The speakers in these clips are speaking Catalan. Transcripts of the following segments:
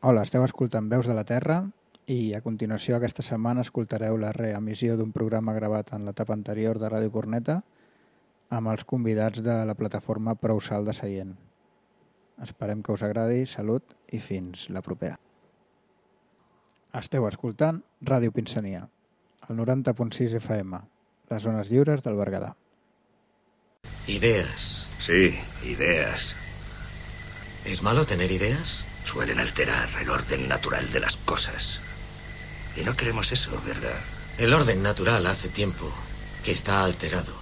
Hola, esteu escoltant Veus de la Terra i a continuació aquesta setmana escoltareu la reemissió d'un programa gravat en l'etapa anterior de Ràdio Corneta amb els convidats de la plataforma Prou Sal de Seient. Esperem que us agradi, salut i fins la propera. Esteu escoltant Ràdio Pinsania, el 90.6 FM, les zones lliures del Berguedà. Ideas. Sí, ideas. ¿Es malo tener ideas? Suelen alterar el orden natural de las cosas. Y no queremos eso, ¿verdad? El orden natural hace tiempo que está alterado.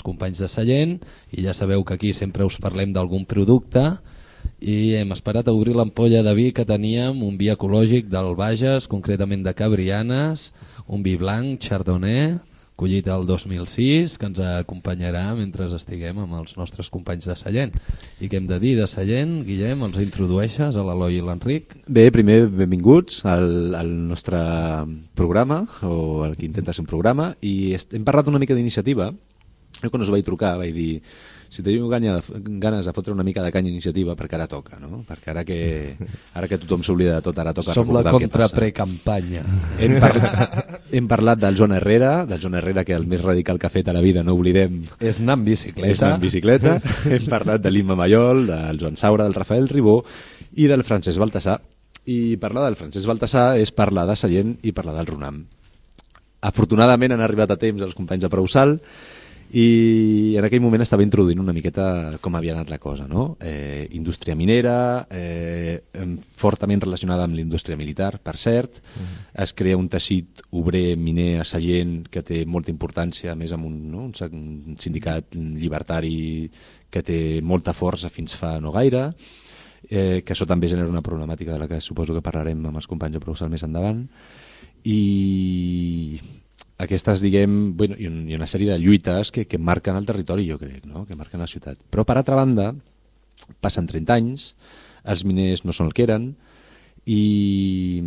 Uns companys de Sallent i ja sabeu que aquí sempre us parlem d'algun producte i hem esperat a obrir l'ampolla de vi que teníem, un vi ecològic del Bages, concretament de Cabrianes, un vi blanc, chardonnay, collit el 2006, que ens acompanyarà mentre estiguem amb els nostres companys de Sallent. I què hem de dir de Sallent? Guillem, els introdueixes a l'Eloi i l'Enric? Bé, primer, benvinguts al, al nostre programa, o el que intenta ser un programa, i hem parlat una mica d'iniciativa. Jo quan us vaig trucar vaig dir si teniu ganya, ganes de fotre una mica de canya iniciativa, perquè ara toca, no? Perquè ara que, ara que tothom s'oblida de tot, ara toca Som la recordar el que contra passa. precampanya. Hem, parlat, hem parlat del Joan Herrera, del Joan Herrera que el més radical que ha fet a la vida, no oblidem, És anar amb bicicleta. és anar en bicicleta. Hem parlat de l'Imma Mayol, del Joan Saura, del Rafael Ribó i del Francesc Baltasar. I parlar del Francesc Baltasar és parlar de Sallent i parlar del Runam. Afortunadament han arribat a temps els companys de Prousal i en aquell moment estava introduint una miqueta com havia anat la cosa, no? Eh, indústria minera, eh, fortament relacionada amb l'indústria militar, per cert, es crea un teixit obrer miner a Sallent que té molta importància, a més amb un, no? un sindicat llibertari que té molta força fins fa no gaire, eh, que això també genera una problemàtica de la que suposo que parlarem amb els companys de Prousal més endavant, i aquestes, diguem, bueno, i, un, i una sèrie de lluites que, que marquen el territori, jo crec, no? que marquen la ciutat. Però, per altra banda, passen 30 anys, els miners no són el que eren, i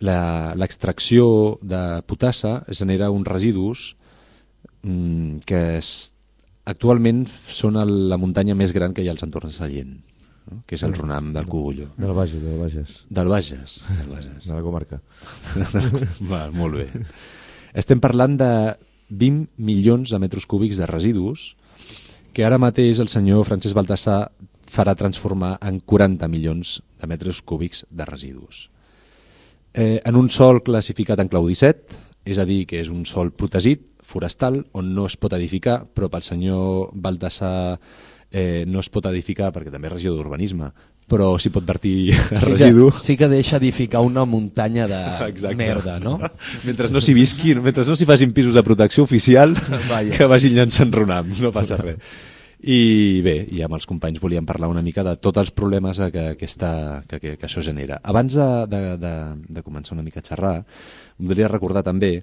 la- l'extracció de potassa genera uns residus mm, que es, actualment són el, la muntanya més gran que hi ha als entorns de Sallent, no? que és el Ronam del Cogullo. Del Bages, del Bages, Del Bages. Del Bages. de la comarca. Va, molt bé. Estem parlant de 20 milions de metres cúbics de residus que ara mateix el senyor Francesc Baltasar farà transformar en 40 milions de metres cúbics de residus. Eh, en un sol classificat en clau 17, és a dir, que és un sol protegit, forestal, on no es pot edificar, però pel senyor Baltasar eh, no es pot edificar perquè també és regió d'urbanisme, però s'hi pot vertir Sí que, residu. sí que deixa edificar una muntanya de Exacte. merda, no? Mentre no s'hi visqui, mentre no s'hi facin pisos de protecció oficial, Vaja. que vagin llançant runam, no passa res. I bé, i amb els companys volíem parlar una mica de tots els problemes que, que, està, que, que, que això genera. Abans de, de, de, de començar una mica a xerrar, voldria recordar també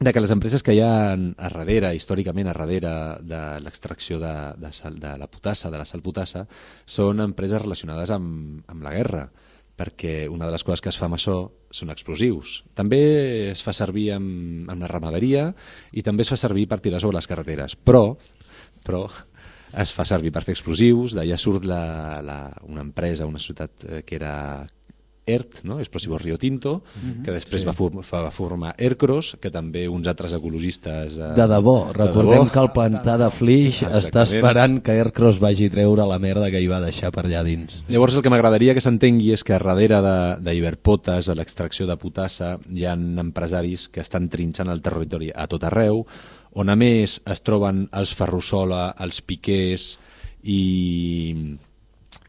de que les empreses que hi ha a darrere, històricament a darrere de l'extracció de, de, sal, de la potassa, de la sal potassa, són empreses relacionades amb, amb la guerra, perquè una de les coses que es fa amb això són explosius. També es fa servir amb, amb la ramaderia i també es fa servir per tirar sobre les carreteres, però, però es fa servir per fer explosius, d'allà surt la, la, una empresa, una ciutat eh, que era ERT, no? Explosivo Rio Tinto, que després sí. va, for va formar Aircross, que també uns altres ecologistes... Eh, De debò, recordem debò. que el pantà de Flix Exactament. està esperant que Aircross vagi a treure la merda que hi va deixar per allà dins. Llavors el que m'agradaria que s'entengui és que darrere d'Iberpotes, a l'extracció de potassa, hi ha empresaris que estan trinxant el territori a tot arreu, on a més es troben els ferrosola, els piquers i,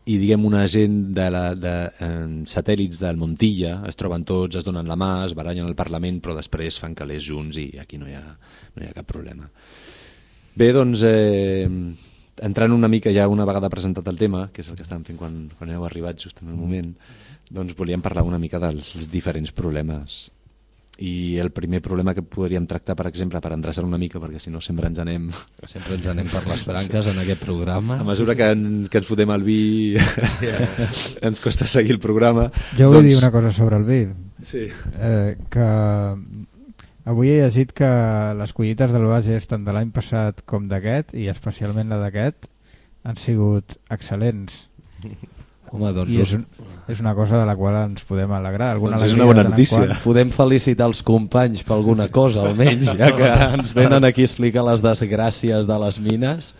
i diguem una gent de, la, de eh, satèl·lits del Montilla, es troben tots, es donen la mà, es barallen al Parlament, però després fan calés junts i aquí no hi ha, no hi ha cap problema. Bé, doncs, eh, entrant una mica ja una vegada presentat el tema, que és el que estàvem fent quan, quan heu arribat just en el moment, doncs volíem parlar una mica dels diferents problemes. I el primer problema que podríem tractar, per exemple, per endreçar una mica, perquè si no sempre ens anem... Sempre ens anem per les branques en aquest programa. A mesura que, en, que ens fotem el vi ens costa seguir el programa. Jo vull dir una cosa sobre el vi. Sí. Eh, que avui he llegit que les collites del Bages tant de l'any passat com d'aquest, i especialment la d'aquest, han sigut excel·lents. Home, doncs I és, un, és una cosa de la qual ens podem alegrar. Alguna Doncs és una bona notícia. podem felicitar els companys per alguna cosa, almenys, ja que ens venen aquí a explicar les desgràcies de les mines.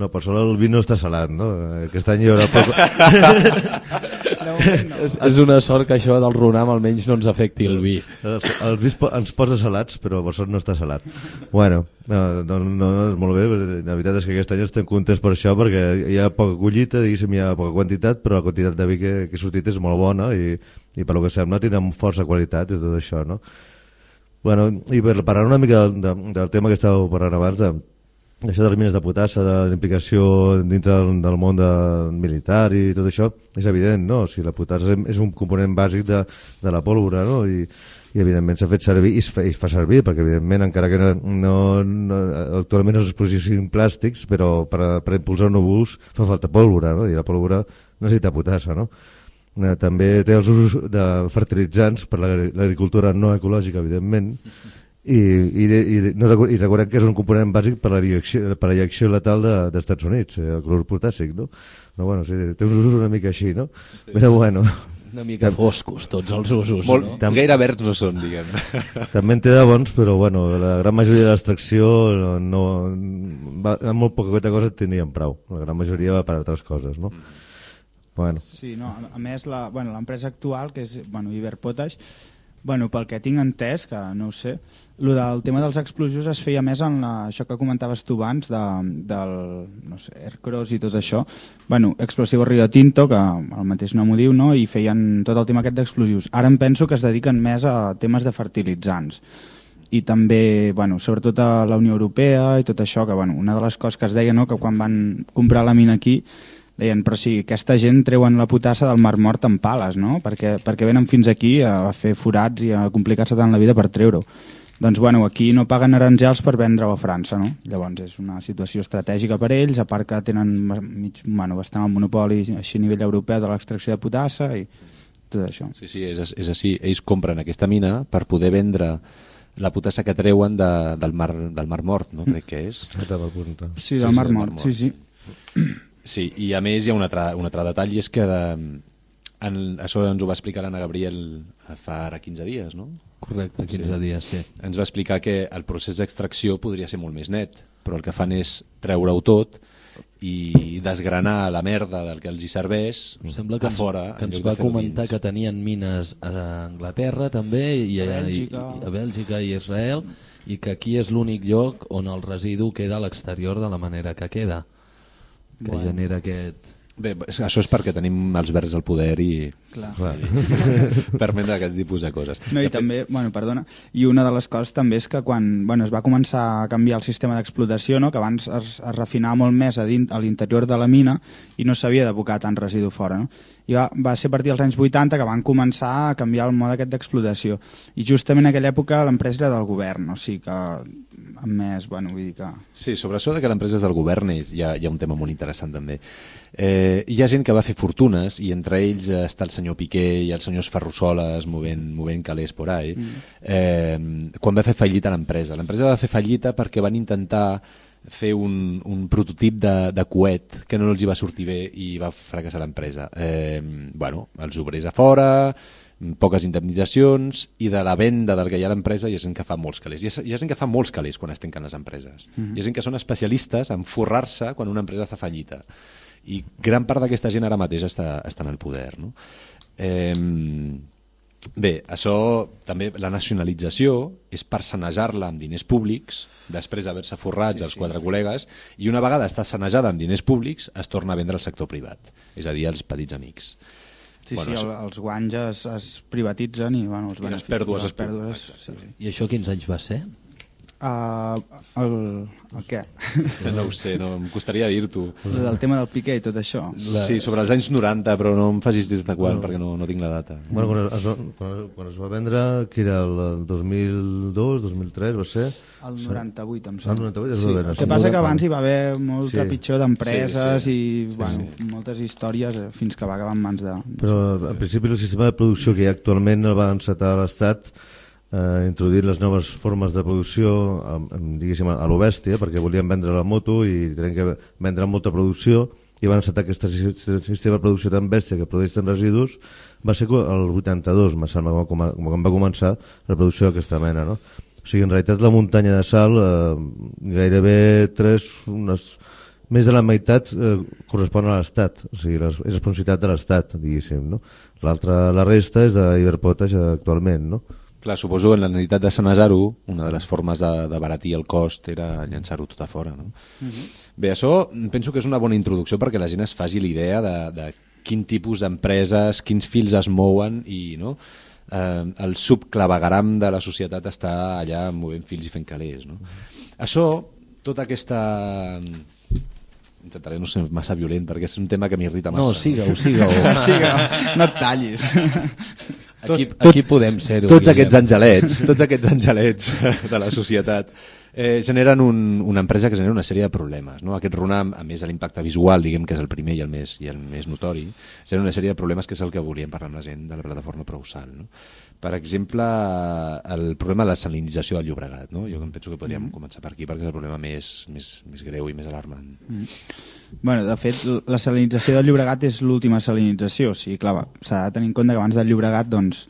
No, per sort el vi no està salat, no? Aquest any hi haurà poc... És, és una sort que això del Runam almenys no ens afecti el vi. El, el vi ens posa salats, però per sort no està salat. Bueno, no, no, no, és molt bé, la veritat és que aquest any estem contents per això, perquè hi ha poca collita, diguéssim, hi ha poca quantitat, però la quantitat de vi que, que ha sortit és molt bona i, i per lo que sembla tindrem força qualitat i tot això, no? Bueno, i per parlar una mica del, de, del tema que estàveu parlant abans, de, això de les mines de potassa, de l'implicació dintre del, del món de, militar i tot això, és evident, no? O sigui, la potassa és, un component bàsic de, de la pólvora, no? I, i evidentment s'ha fet servir i es, fa, i es fa servir, perquè evidentment encara que no, no, no actualment els explosius siguin plàstics, però per, per impulsar núvols fa falta pólvora, no? I la pólvora necessita potassa, no? Eh, també té els usos de fertilitzants per l'agri- l'agricultura no ecològica, evidentment, i, i, i, no, i recordem que és un component bàsic per la reacció, per la reacció letal de, dels Estats Units, eh, el clorur potàssic, no? No, bueno, sí, té uns usos una mica així, no? Però bueno, Una mica foscos tots els usos, Molt, no? no? Gaire verds no són, diguem. també en té de bons, però bueno, la gran majoria de l'extracció no, no, va, amb molt poca cosa en tenien prou. La gran majoria va per altres coses, no? Bueno, Sí, no, a, a més la- bueno, l'empresa actual, que és bueno, Iberpotash, bueno, pel que tinc entès, que no ho sé, lo del tema dels explosius es feia més en la, això que comentaves tu abans, de, del no sé, Aircross i tot això. Bueno, Explosivo Rio Tinto, que el mateix nom ho diu, no? i feien tot el tema aquest d'explosius. Ara em penso que es dediquen més a temes de fertilitzants i també, bueno, sobretot a la Unió Europea i tot això, que bueno, una de les coses que es deia, no?, que quan van comprar la mina aquí deien, però si aquesta gent treuen la potassa del Mar Mort amb pales, no? Perquè, perquè venen fins aquí a fer forats i a complicar-se tant la vida per treure-ho. Doncs bueno, aquí no paguen aranjals per vendre-ho a França, no? Llavors és una situació estratègica per ells, a part que tenen mig, bueno, bastant el monopoli així a nivell europeu de l'extracció de potassa i tot això. Sí, sí, és, és així. Ells compren aquesta mina per poder vendre la potassa que treuen de, del, mar, del Mar Mort, no? Crec que és. a punt. Sí, Sí, del sí, Mar del Mar Mort, sí, sí. Sí, i a més hi ha un altre, un altre detall, és que de, en, això ens ho va explicar l'Anna Gabriel fa ara 15 dies, no? Correcte, 15 dies, sí. Ens va explicar que el procés d'extracció podria ser molt més net, però el que fan és treure-ho tot i desgranar la merda del que els hi serveix Em sembla que a ens, fora. que en ens va comentar dins. que tenien mines a Anglaterra també i a, A Bèlgica. i, a Bèlgica i Israel i que aquí és l'únic lloc on el residu queda a l'exterior de la manera que queda que Bueno. genera aquest... Bé, això és perquè tenim els verds al poder i, Clar. Permeten aquest tipus de coses. No, i també, bueno, perdona, i una de les coses també és que quan bueno, es va començar a canviar el sistema d'explotació, no, que abans es, es refinava molt més a, a l'interior de la mina i no s'havia d'abocar tant residu fora, no? I va, va ser a partir dels anys 80 que van començar a canviar el mode aquest d'explotació. I justament en aquella època l'empresa era del govern, o sigui que amb més, bueno, vull dir que... Sí, sobre això de que l'empresa és del govern hi, ha, hi ha un tema molt interessant també. Eh, hi ha gent que va fer fortunes i entre ells està el senyor Piqué i els senyors Ferrusoles movent, movent calés por ahí mm. eh, quan va fer fallita l'empresa l'empresa va fer fallita perquè van intentar fer un, un prototip de, de coet que no els hi va sortir bé i va fracassar l'empresa eh, bueno, els obrers a fora poques indemnitzacions i de la venda del que hi ha a l'empresa hi ha gent que fa molts calés. Hi ha, hi ha gent que fa molts calés quan es tanquen les empreses. Mm -hmm. Hi ha gent que són especialistes en forrar-se quan una empresa fa fallita i gran part d'aquesta gent ara mateix està, està en el poder. No? Eh, bé, això també, la nacionalització és per sanejar-la amb diners públics, després d'haver-se forrat sí, els sí. quatre col·legues, i una vegada està sanejada amb diners públics es torna a vendre al sector privat, és a dir, als petits amics. Sí, bueno, sí, el, els guanys es, es privatitzen i, bueno, els I les pèrdues, les pèrdues sí, sí. I això quins anys va ser? Uh, el, el què? No ho sé, no, em costaria dir-t'ho. El tema del Piqué i tot això. La... Sí, sobre els anys 90, però no em facis dir-te quan, no. perquè no, no tinc la data. Bueno, quan es, quan, quan es va vendre, que era el 2002, 2003, va ser? El 98, em sembla. El 98 es sí. va vendre. El que passa que abans hi va haver molta sí. pitjor d'empreses sí, sí. i sí, bueno, sí. moltes històries eh, fins que va acabar en mans de... Però al principi el sistema de producció que hi ha actualment el va encetar l'Estat eh, introduint les noves formes de producció diguéssim, a lo bèstia perquè volien vendre la moto i tenen que vendre molta producció i van encetar aquest sistema de producció tan bèstia que produeix tant residus va ser el 82, me sembla, com, com va començar la producció d'aquesta mena no? o sigui, en realitat la muntanya de sal eh, gairebé tres, unes, més de la meitat eh, correspon a l'Estat, o sigui, és responsabilitat de l'Estat, diguéssim, no? L'altra, la resta és d'Iberpotash actualment, no? Clar, suposo que en la necessitat de sanejar-ho, una de les formes de, de baratir el cost era llançar-ho tot a fora. No? Uh -huh. Bé, això penso que és una bona introducció perquè la gent es faci l'idea de, de quin tipus d'empreses, quins fils es mouen i no? eh, el subclavegaram de la societat està allà movent fils i fent calés. No? Uh -huh. Això, tota aquesta intentaré no ser massa violent perquè és un tema que m'irrita massa. No, siga-ho, siga-ho. siga no et tallis. Aquí, aquí podem ser-ho. Tots Guillem. aquests angelets, tots aquests angelets de la societat eh, generen un, una empresa que genera una sèrie de problemes. No? Aquest RUNAM, a més de l'impacte visual, diguem que és el primer i el més, i el més notori, genera una sèrie de problemes que és el que volíem parlar amb la gent de la plataforma Prousal. No? Per exemple, el problema de la salinització del Llobregat. No? Jo penso que podríem mm. començar per aquí perquè és el problema més, més, més greu i més alarmant. Mm. Bueno, de fet, la salinització del Llobregat és l'última salinització. O sigui, clar, s'ha de tenir en compte que abans del Llobregat doncs,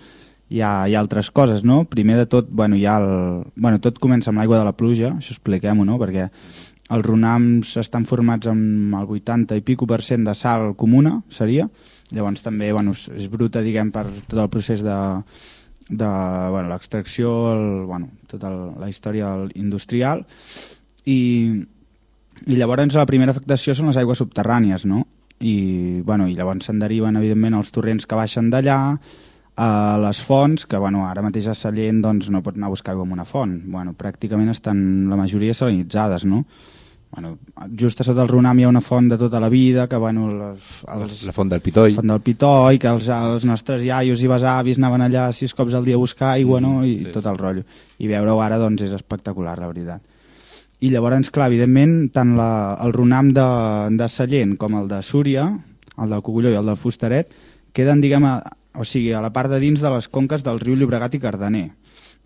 hi, ha, hi ha altres coses, no? Primer de tot, bueno, hi ha el... bueno, tot comença amb l'aigua de la pluja, això expliquem-ho, no? Perquè els runams estan formats amb el 80 i pico per cent de sal comuna, seria. Llavors també bueno, és bruta, diguem, per tot el procés de, de bueno, l'extracció, bueno, tota la història industrial i i llavors la primera afectació són les aigües subterrànies, no? I, bueno, i llavors se'n deriven, evidentment, els torrents que baixen d'allà, a les fonts, que bueno, ara mateix a Sallent doncs, no pot anar a buscar aigua en una font. Bueno, pràcticament estan la majoria salinitzades, no? Bueno, just a sota el Runam hi ha una font de tota la vida, que bueno, les, els, la font del Pitoi, font del Pitoi que els, els nostres iaios i besavis anaven allà sis cops al dia a buscar aigua, no? I sí, tot el rotllo. I veure-ho ara doncs, és espectacular, la veritat i llavors, clar, evidentment, tant la, el runam de, de Sallent com el de Súria, el del Cogulló i el del Fustaret, queden, diguem, o sigui, a la part de dins de les conques del riu Llobregat i Cardener,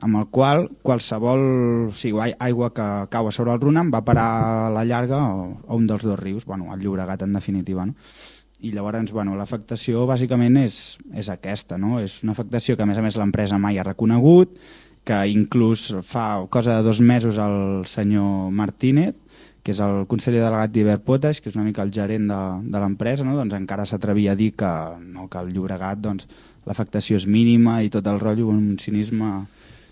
amb el qual qualsevol o sigui, aigua que cau a sobre el runam va parar a la llarga o, a un dels dos rius, bueno, el Llobregat en definitiva, no? i llavors bueno, l'afectació bàsicament és, és aquesta, no? és una afectació que a més a més l'empresa mai ha reconegut, que inclús fa cosa de dos mesos el senyor Martínez, que és el conseller delegat d'Iberpotash, que és una mica el gerent de, de l'empresa, no? doncs encara s'atrevia a dir que, no, que el Llobregat doncs, l'afectació és mínima i tot el rotllo, un cinisme...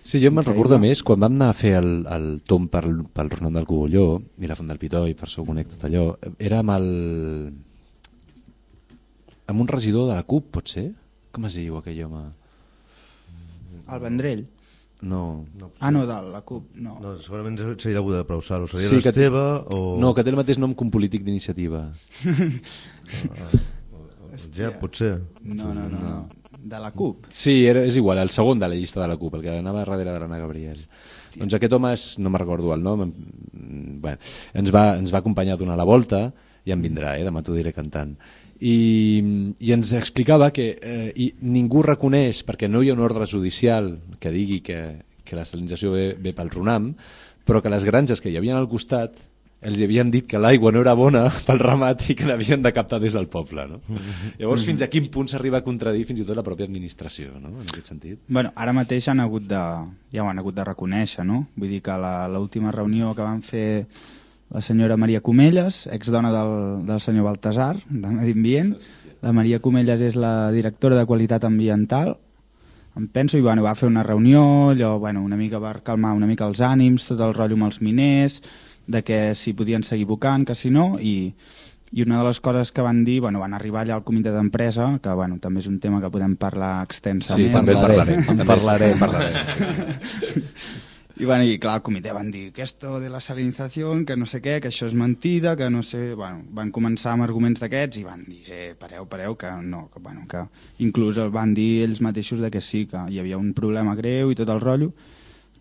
Sí, jo me'n recordo més quan vam anar a fer el, el tom pel, pel Ronald del Cogulló i la Font del Pitó i per això ho conec tot allò, era amb el amb un regidor de la CUP, pot ser? Com es diu aquell home? El Vendrell. No. Ah, no, de la CUP, no. No, segurament seria algú de Prausal, o seria Sí, sí, té- l'Esteve o... No, que té el mateix nom que un polític d'iniciativa. Ja, potser. No, no, no, no. De la CUP. Sí, era, és igual, el segon de la llista de la CUP, el que anava darrere d'Anna Gabriel. Doncs aquest home, és, no me'n recordo el nom, bueno, ens, va, ens va acompanyar a donar la volta, i em vindrà, eh, demà t'ho diré cantant. I, I ens explicava que eh, i ningú reconeix, perquè no hi ha un ordre judicial que digui que, que la salinització ve, ve pel RUNAM, però que les granges que hi havia al costat els havien dit que l'aigua no era bona pel ramat i que n'havien de captar des del poble. No? Llavors, fins a quin punt s'arriba a contradir fins i tot la pròpia administració, no? en aquest sentit? Bueno, ara mateix han hagut de, ja ho han hagut de reconèixer, no? Vull dir que la- l'última reunió que van fer la senyora Maria Comelles, exdona del, del senyor Baltasar, de Medi Ambient. La Maria Comelles és la directora de qualitat ambiental, em penso, i bueno, va fer una reunió, allò, bueno, una mica va calmar una mica els ànims, tot el rotllo amb els miners, de que si podien seguir bocant, que si no, i, i una de les coses que van dir, bueno, van arribar allà al comitè d'empresa, que bueno, també és un tema que podem parlar extensament. Sí, també en parlarem. En també. parlarem. parlarem. I, bueno, i clar, el comitè van dir que esto de la salinització, que no sé què, que això és mentida, que no sé... Bueno, van començar amb arguments d'aquests i van dir, eh, pareu, pareu, que no, que, bueno, que inclús el van dir ells mateixos de que sí, que hi havia un problema greu i tot el rotllo,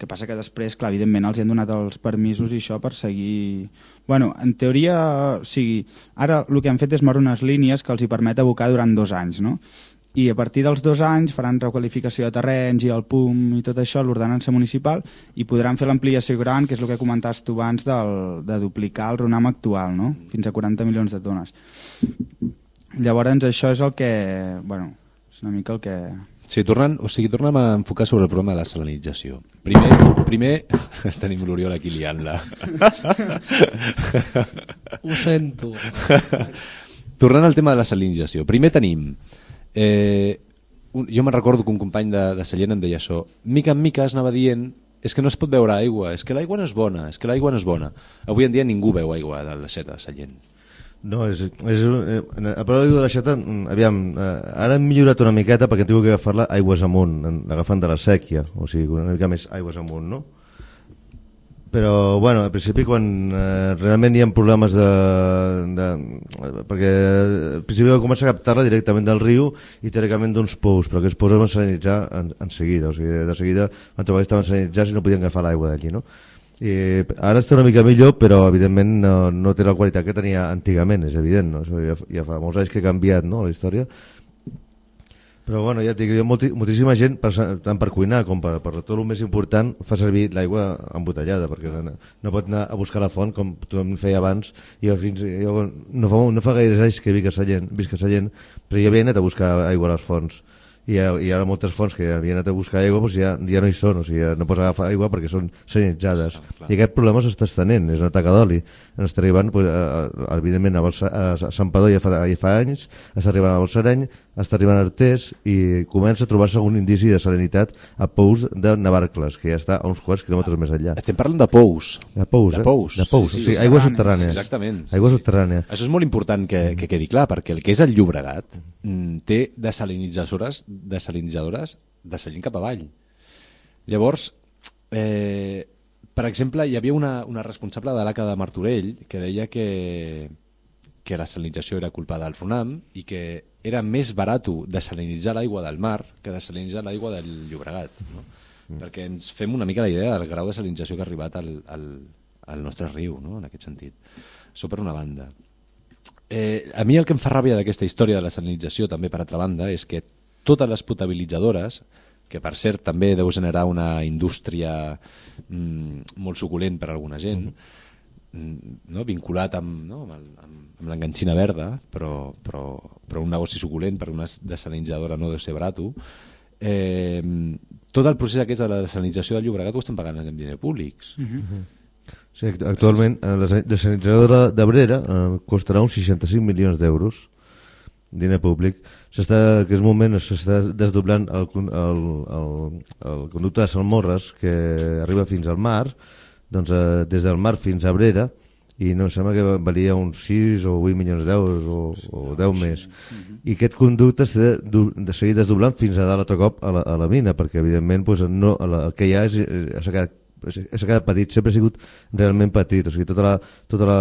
que passa que després, clar, evidentment els han donat els permisos i això per seguir... Bueno, en teoria, o sigui, ara el que han fet és moure unes línies que els hi permet abocar durant dos anys, no? I a partir dels dos anys faran requalificació de terrenys i el PUM i tot això, l'ordenança municipal, i podran fer l'ampliació gran, que és el que comentaves tu abans del, de duplicar el RUNAM actual, no? fins a 40 milions de tones. Llavors això és el que... Bueno, és una mica el que... Sí, tornant, o sigui, tornem a enfocar sobre el problema de la salinització. Primer, primer tenim l'Oriol aquí liant-la. Ho sento. Tornant al tema de la salinització. Primer tenim... Eh, un, jo me'n recordo que un company de, de Sallent em deia això. Mica en mica es anava dient és que no es pot beure aigua, és que l'aigua no és bona, és que l'aigua no és bona. Avui en dia ningú beu aigua de la seta de Sallent. No, és, és, eh, a part de la xeta, mm, aviam, eh, ara hem millorat una miqueta perquè hem tingut que agafar-la aigües amunt, agafant de la sèquia, o sigui, una mica més aigües amunt, no? Però, bueno, al principi quan eh, realment hi ha problemes de, de... perquè al principi va començar a captar-la directament del riu i teòricament d'uns pous, però aquests pous es van salinitzar en, en seguida, o sigui, de seguida van trobar que estaven salinitzats i no podien agafar l'aigua d'allí, no? I ara està una mica millor, però evidentment no, no té la qualitat que tenia antigament, és evident, no? Això ja, ja fa molts anys que ha canviat no, la història. Però bueno, ja et dic, ha molti, moltíssima gent, per, tant per cuinar com per, per tot el més important, fa servir l'aigua embotellada, perquè no, no pot anar a buscar la font com tothom feia abans. Jo, fins, jo no, fa, no fa gaires anys que visc a Sallent, visc a Sallent, però ja havia anat a buscar aigua a les fonts i, i ara moltes fonts que havien anat a buscar aigua doncs ja, ja no hi són, o sigui, no pots agafar aigua perquè són sanititzades. I aquest problema s'està estenent, és una taca d'oli. Està arribant, pues, a, a, evidentment, a, Balsa, a Sant Padó ja fa, ja fa anys, està arribant a Balsareny, està arribant a Artés i comença a trobar-se un indici de salinitat a Pous de Navarcles, que ja està a uns quants quilòmetres més enllà. Estem parlant de pous. De Pous, de eh? pous. De Pous, Sí, sí, sí. aigües subterrànies. Exactament. Aigua Sí, sí. subterrània. Això és molt important que, que quedi clar, perquè el que és el Llobregat mm, té desalinitzadores, desalinitzadores de Sallent cap avall. Llavors, eh, per exemple, hi havia una, una responsable de l'ACA de Martorell que deia que, que la salinització era culpa del FUNAM i que era més barat desalinitzar l'aigua del mar que desalinitzar l'aigua del Llobregat. No? Mm. Perquè ens fem una mica la idea del grau de salinització que ha arribat al, al, al nostre riu, no? en aquest sentit. Això per una banda. Eh, a mi el que em fa ràbia d'aquesta història de la salinització, també per altra banda, és que totes les potabilitzadores, que per cert també deu generar una indústria mm, molt suculent per a alguna gent, mm, no? vinculat amb, no? amb, el, amb, amb l'enganxina verda, però, però, però un negoci suculent per una desalinitzadora no deu ser barato, eh, tot el procés aquest de la desalinització del Llobregat ho estan pagant amb diner públics. Sí, act- actualment eh, la sa- desalinitzadora d'Abrera eh, costarà uns 65 milions d'euros diner públic. S'està en aquest moment s'està desdoblant el, el, el, el conducte de Salmorres que arriba fins al mar. Doncs, eh, des del mar fins a Abrera i no em sembla que valia uns 6 o 8 milions d'euros o, o 10 més. I aquest conducte s'ha de, de seguir desdoblant fins a dalt altre cop a la, a la mina perquè evidentment doncs, no, la, el que hi ha és, és, s'ha quedat s'ha quedat petit, sempre ha sigut realment petit, o sigui, tota la, tota la,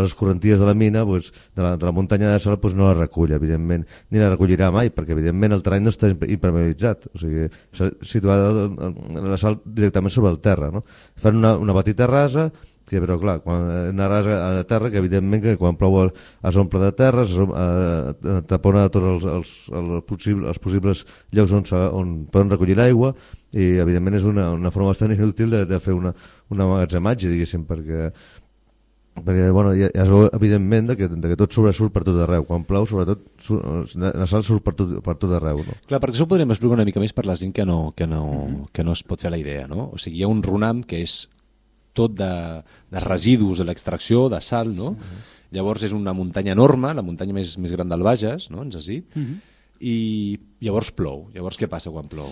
les correnties de la mina, doncs, de, la, de la muntanya de sal, doncs, no la recull, evidentment, ni la recollirà mai, perquè evidentment el terreny no està impermeabilitzat, o sigui, s'ha situat el- el- la sal directament sobre el terra, no? Fan una, una petita rasa, que, però clar, quan, una rasa a la terra que evidentment que quan plou es omple de terra, es, eh, tapona tots els, els, els, possibles, els possibles llocs on, on poden recollir l'aigua i evidentment és una, una forma bastant inútil de, de fer una, una magatzematge, diguéssim, perquè perquè bueno, ja, ja es veu evidentment de que, de que tot sobresurt per tot arreu quan plou sobretot sur, la sal surt per tot, per tot arreu no? Clar, perquè això ho podríem explicar una mica més per la gent que no, que no, que no es pot fer la idea, no? O sigui, hi ha un runam que és tot de, de residus de l'extracció, de sal, no? Llavors és una muntanya enorme, la muntanya més, més gran del Bages, no? ens has dit, i llavors plou. Llavors què passa quan plou?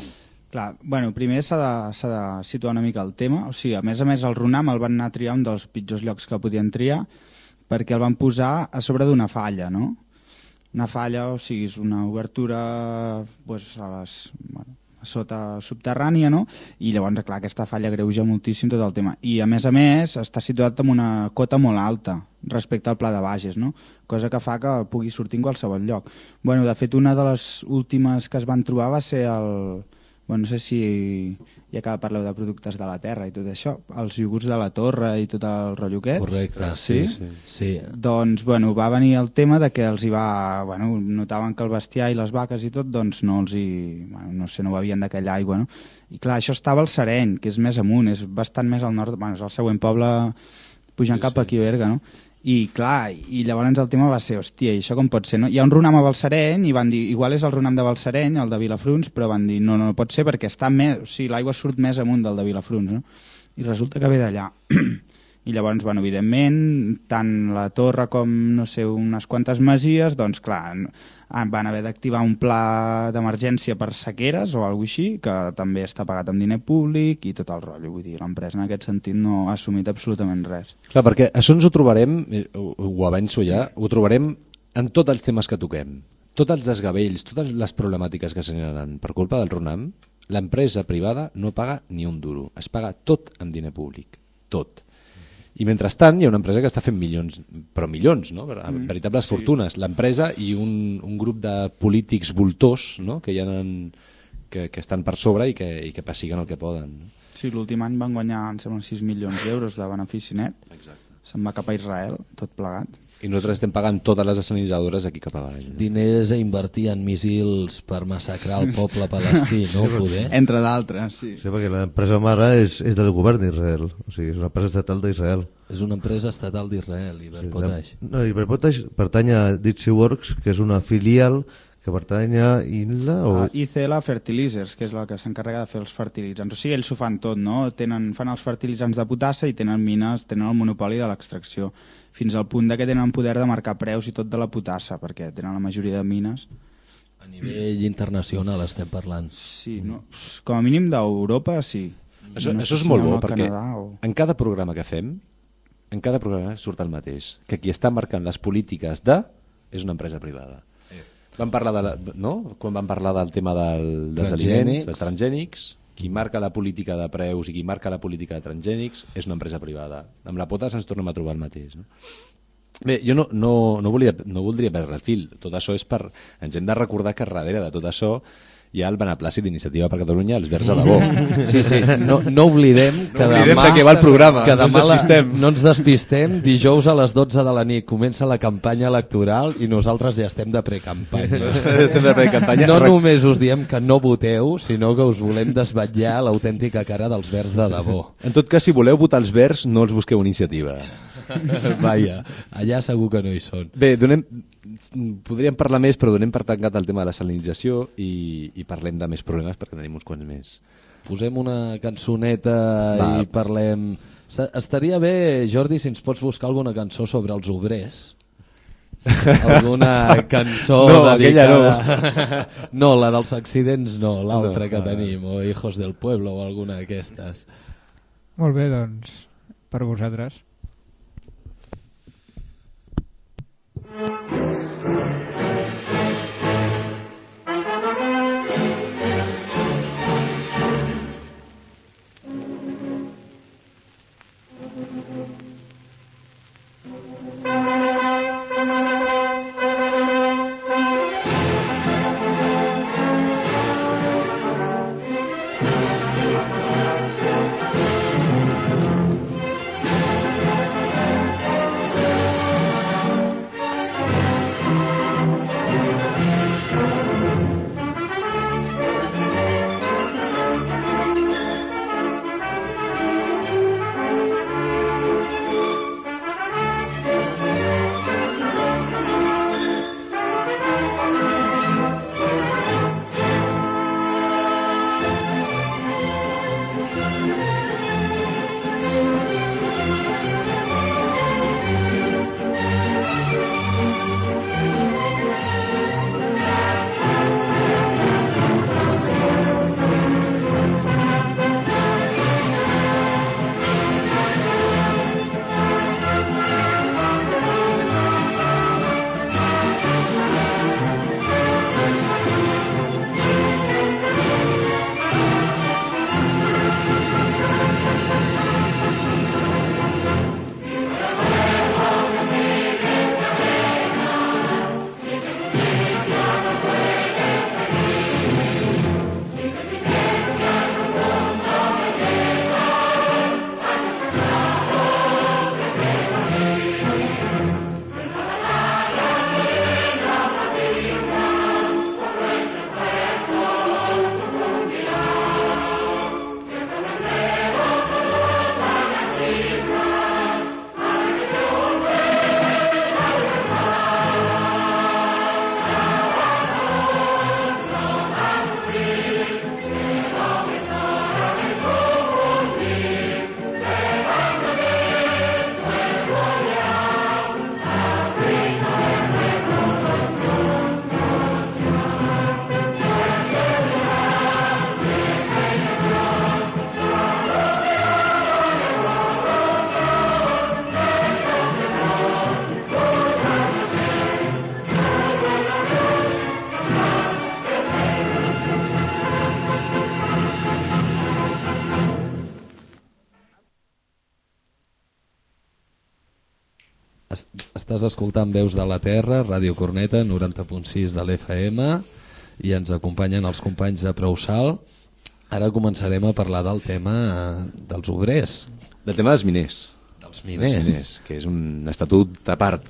Clar, bueno, primer s'ha de, de situar una mica el tema. O sigui, a més a més, el Runam el van anar a triar un dels pitjors llocs que podien triar perquè el van posar a sobre d'una falla, no? Una falla, o sigui, és una obertura pues, a les, bueno, sota subterrània, no? I llavors, clar, aquesta falla greuja moltíssim tot el tema. I, a més a més, està situat en una cota molt alta respecte al pla de Bages, no? cosa que fa que pugui sortir en qualsevol lloc. Bueno, de fet, una de les últimes que es van trobar va ser el, bueno, no sé si ja que parleu de productes de la terra i tot això, els iogurts de la torre i tot el rotllo aquest. Correcte. Sí? sí. Sí, Doncs, bueno, va venir el tema de que els hi va... Bueno, notaven que el bestiar i les vaques i tot, doncs no els hi... Bueno, no sé, no bevien d'aquella aigua, no? I clar, això estava al Sereny, que és més amunt, és bastant més al nord... Bueno, és el següent poble pujant Sí, cap sí. aquí a Berga, no? I clar, i llavors el tema va ser, hòstia, això com pot ser? No? Hi ha un runam a Balsareny i van dir, igual és el runam de Balsareny, el de Vilafruns, però van dir, no, no, no pot ser perquè està més, o sigui, l'aigua surt més amunt del de Vilafruns, no? I resulta que ve d'allà. I llavors, bueno, evidentment, tant la torre com, no sé, unes quantes masies, doncs clar, van haver d'activar un pla d'emergència per sequeres o alguna així, que també està pagat amb diner públic i tot el rotllo. Vull dir, l'empresa en aquest sentit no ha assumit absolutament res. Clar, perquè això ens ho trobarem, eh, ho, avanço ja, ho trobarem en tots els temes que toquem. Tots els desgavells, totes les problemàtiques que generen per culpa del RUNAM, l'empresa privada no paga ni un duro. Es paga tot amb diner públic. Tot. I mentrestant hi ha una empresa que està fent milions, però milions, no? Mm, veritables sí. fortunes. L'empresa i un, un grup de polítics voltors no? que, hi ha en, que, que estan per sobre i que, i que pessiguen el que poden. No? Sí, l'últim any van guanyar, em sembla, 6 milions d'euros de benefici net. Exacte. Se'n va cap a Israel, tot plegat. I nosaltres estem pagant totes les desalinitzadores aquí cap avall. No? diners a invertir en missils per massacrar el poble palestí, no poder? Entre d'altres, sí. Sí, perquè l'empresa mare és, és del govern d'Israel, o sigui, és una empresa estatal d'Israel. És una empresa estatal d'Israel, Iberpotash. Sí, no, Iberpotash pertany a Dixie Works, que és una filial que pertany a INLA o... Uh, ICL Fertilizers, que és la que s'encarrega de fer els fertilitzants. O sigui, ells ho fan tot, no? Tenen, fan els fertilitzants de potassa i tenen mines, tenen el monopoli de l'extracció, fins al punt de que tenen poder de marcar preus i tot de la potassa, perquè tenen la majoria de mines. A nivell internacional estem parlant. Sí, no? com a mínim d'Europa, sí. Això, No això és molt bo, perquè Canadà o... en cada programa que fem, en cada programa surt el mateix, que qui està marcant les polítiques de és una empresa privada. Vam parlar de la, no? Quan vam parlar del tema del, dels Transgènics. aliments, dels transgènics, qui marca la política de preus i qui marca la política de transgènics és una empresa privada. Amb la potes ens tornem a trobar el mateix. No? Bé, jo no, no, no, volia, no voldria perdre el fil. Tot això és per... Ens hem de recordar que darrere de tot això hi ha el beneplàcit d'Iniciativa per Catalunya, els verds a debò. Sí, sí, no, no oblidem que oblidem demà... de què va el programa, que no ens demà la- despistem. no ens despistem. Dijous a les 12 de la nit comença la campanya electoral i nosaltres ja estem de precampanya. Estem de precampanya. No només us diem que no voteu, sinó que us volem desvetllar l'autèntica cara dels verds de debò. En tot cas, si voleu votar els verds, no els busqueu iniciativa. Vaja, allà segur que no hi són. Bé, donem, podríem parlar més, però donem per tancat el tema de la salinització i, i parlem de més problemes perquè tenim uns quants més. Posem una cançoneta Va. i parlem... Estaria bé, Jordi, si ens pots buscar alguna cançó sobre els obrers. Alguna cançó No, dedicada... no. la dels accidents no, l'altra No, que ah. tenim, o Hijos del Pueblo o alguna d'aquestes. Molt bé, doncs, per vosaltres. Thank you. Estàs escoltant Veus de la Terra, Ràdio Corneta, 90.6 de l'FM, i ens acompanyen els companys de Prou Sal. Ara començarem a parlar del tema eh, dels obrers, Del tema dels miners. dels Dels miners. miners, que és un estatut a part.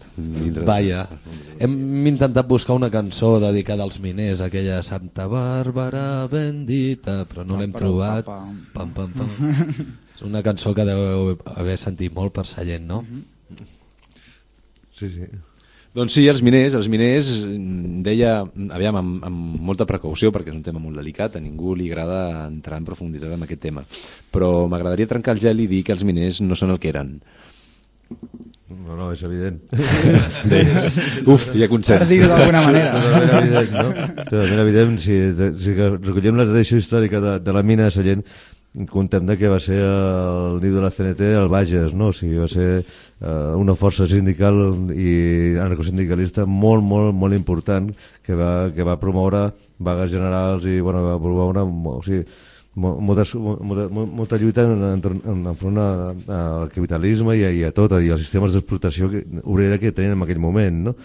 Vaja, hem intentat buscar una cançó dedicada als miners, aquella Santa Bàrbara bendita, però no l'hem Però, trobat. Pam, pam, pam. És una cançó que deu haver sentit molt per Sallent, no? Sí, sí. Doncs sí, els miners, els miners, mm, deia, aviam, amb, amb molta precaució, perquè és un tema molt delicat, a ningú li agrada entrar en profunditat en aquest tema, però m'agradaria trencar el gel i dir que els miners no són el que eren. No, no, és evident. Bé, uf, hi ha Per consens. dir-ho d'alguna manera. Totalment evident, no? Totalment evident, si, si que recollem la tradició històrica de, de la mina de Sallent, comptem de que va ser el niu de la CNT al Bages, no? O sigui, va ser una força sindical i anarcosindicalista molt, molt, molt important que va, que va promoure vagues generals i bueno, va promoure o sigui, mo- molta, molta, lluita en, en, en, al capitalisme i a, i a tot, i als sistemes d'explotació obrera que tenien en aquell moment, no?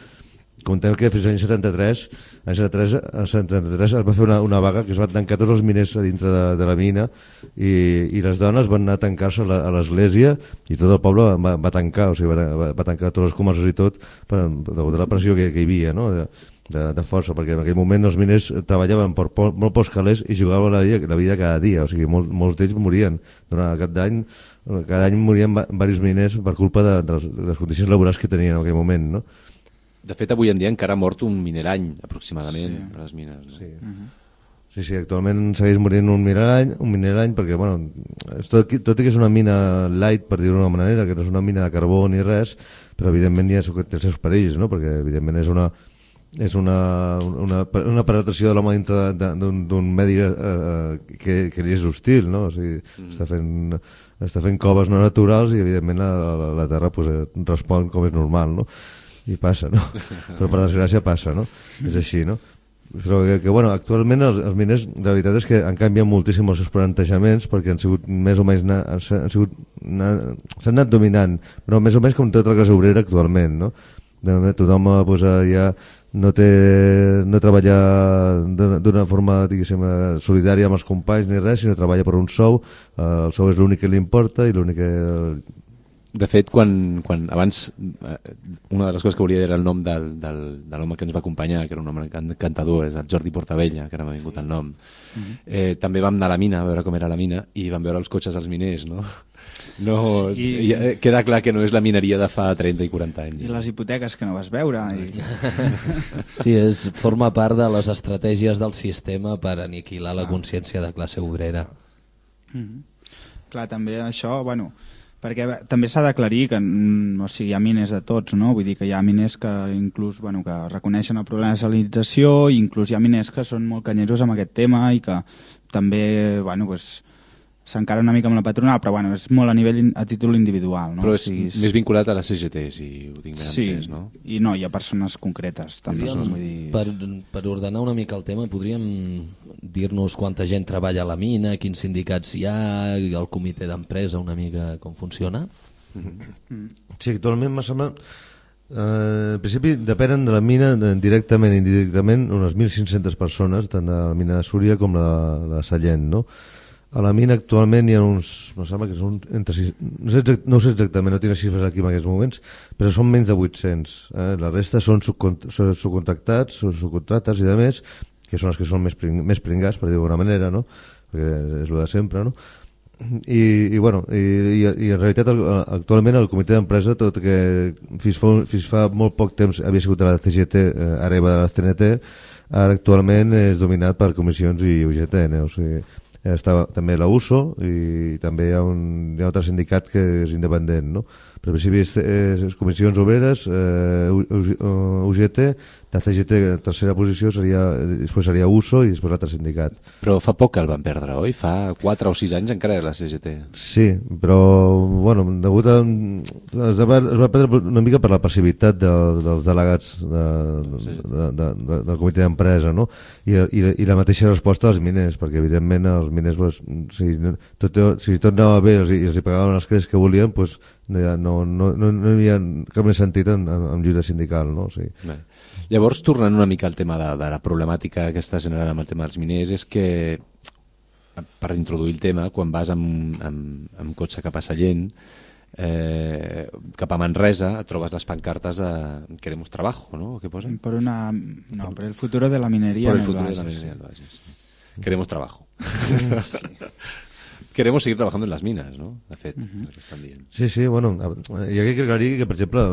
Contem que fins l'any 73, l'any 73, el 73 es va fer una, una vaga que es van tancar tots els miners a dintre de, de la mina i, i les dones van anar a tancar-se a a l'església i tot el poble va, va tancar, o sigui, va, va, va tancar tots els comerços i tot per, per de la pressió que, que hi havia, no? de, de, de força, perquè en aquell moment els miners treballaven per po, molt pocs calés i jugaven la vida, la vida cada dia, o sigui, molt, molts d'ells morien. Durant cap d'any, cada any morien diversos miners per culpa de, de les condicions laborals que tenien en aquell moment, no? De fet, avui en dia encara ha mort un miner any, aproximadament, Sí. a les mines. No? Sí. Sí, sí, actualment segueix morint un miner a l'any, un miner a l'any perquè, bueno, tot, tot i que és una mina light, per dir-ho d'una manera, que no és una mina de carbó ni res, però evidentment hi ha els seus perills, no? perquè evidentment és una és una, una, una penetració de l'home dintre d'un d'un medi eh, eh, que, que li és hostil, no? O sigui, està, fent, està fent coves no naturals i evidentment la, la, la Terra pues, respon com és normal, no? I passa, no? Però per desgràcia passa, no? És així, no? Però que, que bueno, actualment els, els miners, la veritat és que han canviat moltíssim els seus plantejaments perquè han sigut més o menys na- han, sigut s'han anat dominant, però més o menys com tota la classe obrera actualment, no? De- Tothom eh, pues, eh, ja no té no treballa d'una forma diguéssim eh, solidària amb els companys ni res, sinó treballa per un sou, el sou és l'únic que li importa i l'únic que De fet, quan, quan abans eh, una de les coses que volia dir era el nom del, del, de l'home que ens va acompanyar, que era un home can- cantador, és el Jordi Portabella, que ara m'ha vingut el nom. eh, també vam anar a la mina a veure com era la mina i vam veure els cotxes dels miners, no? no Sí. i, eh, queda clar que no és la mineria de fa 30 i 40 anys. I les hipoteques que no vas veure. I... Sí, és, forma part de les estratègies del sistema per aniquilar la consciència de classe obrera. Clar, també això, bueno, perquè bé, també s'ha d'aclarir que mm, o sigui, hi ha miners de tots, no? Vull dir que hi ha miners que inclús bueno, que reconeixen el problema de salinització i inclús hi ha miners que són molt canyeros amb aquest tema i que també bueno, pues, s'encara una mica amb la patronal, però bueno, és molt a nivell a títol individual. No? Però O és sigui, més vinculat a la CGT, si ho tinc ben Sí, entès, no? i no, hi ha persones concretes. També, Podríem, vull dir... per, per ordenar una mica el tema, podríem dir-nos quanta gent treballa a la mina, quins sindicats hi ha, el comitè d'empresa, una mica com funciona? Sí, actualment me sembla... Eh, en principi depenen de la mina directament i indirectament unes 1.500 persones, tant de la mina de Súria com la, la de Sallent, no? A la mina actualment hi ha uns... Me sembla que són entre... sis- No sé, exact, no sé exactament, no tinc les xifres aquí en aquests moments, però són menys de 800. Eh? La resta són, subcont subcontractats, i de més, que són els que són més, pring més pringats, per dir-ho manera, no? Perquè és el de sempre, no? I, i, bueno, i, i, en realitat actualment el comitè d'empresa tot que fins fa, fins fa molt poc temps havia sigut de la CGT eh, ara de la CNT ara actualment és dominat per comissions i UGT no? o sigui, està també la USO i també hi ha un, hi ha un altre sindicat que és independent no? Però en principi és, és comissions obreres eh, UGT la CGT tercera posició seria, després seria USO i després l'altre sindicat Però fa poc que el van perdre, oi? Fa 4 o 6 anys encara era la CGT. Sí, però bueno, degut a, es, va, es va perdre una mica per la passivitat de, dels delegats de, de, de, de, del comitè d'empresa no? I, i, i la mateixa resposta als miners perquè evidentment els miners pues, si, tot, si tot anava bé els, i els hi pagaven els crèdits que volien pues, no, hi ha, no, no, no, no hi ha cap més sentit en, en, en lluita sindical, no? O sigui, Bé. Llavors, tornant una mica al tema de, de la problemàtica que està generant amb el tema dels miners, és que, per introduir el tema, quan vas amb, amb, amb cotxe cap a Sallent, eh, cap a Manresa, et trobes les pancartes de Queremos trabajo, no? Què posen? Per una... No, per el futuro de la minería Por en el el futuro de la minería del Bages. Queremos trabajo. Queremos seguir trabajando en las minas, ¿no? De fet, el que estan dient. Sí, sí, bueno, hi ha que aclarir que, per exemple,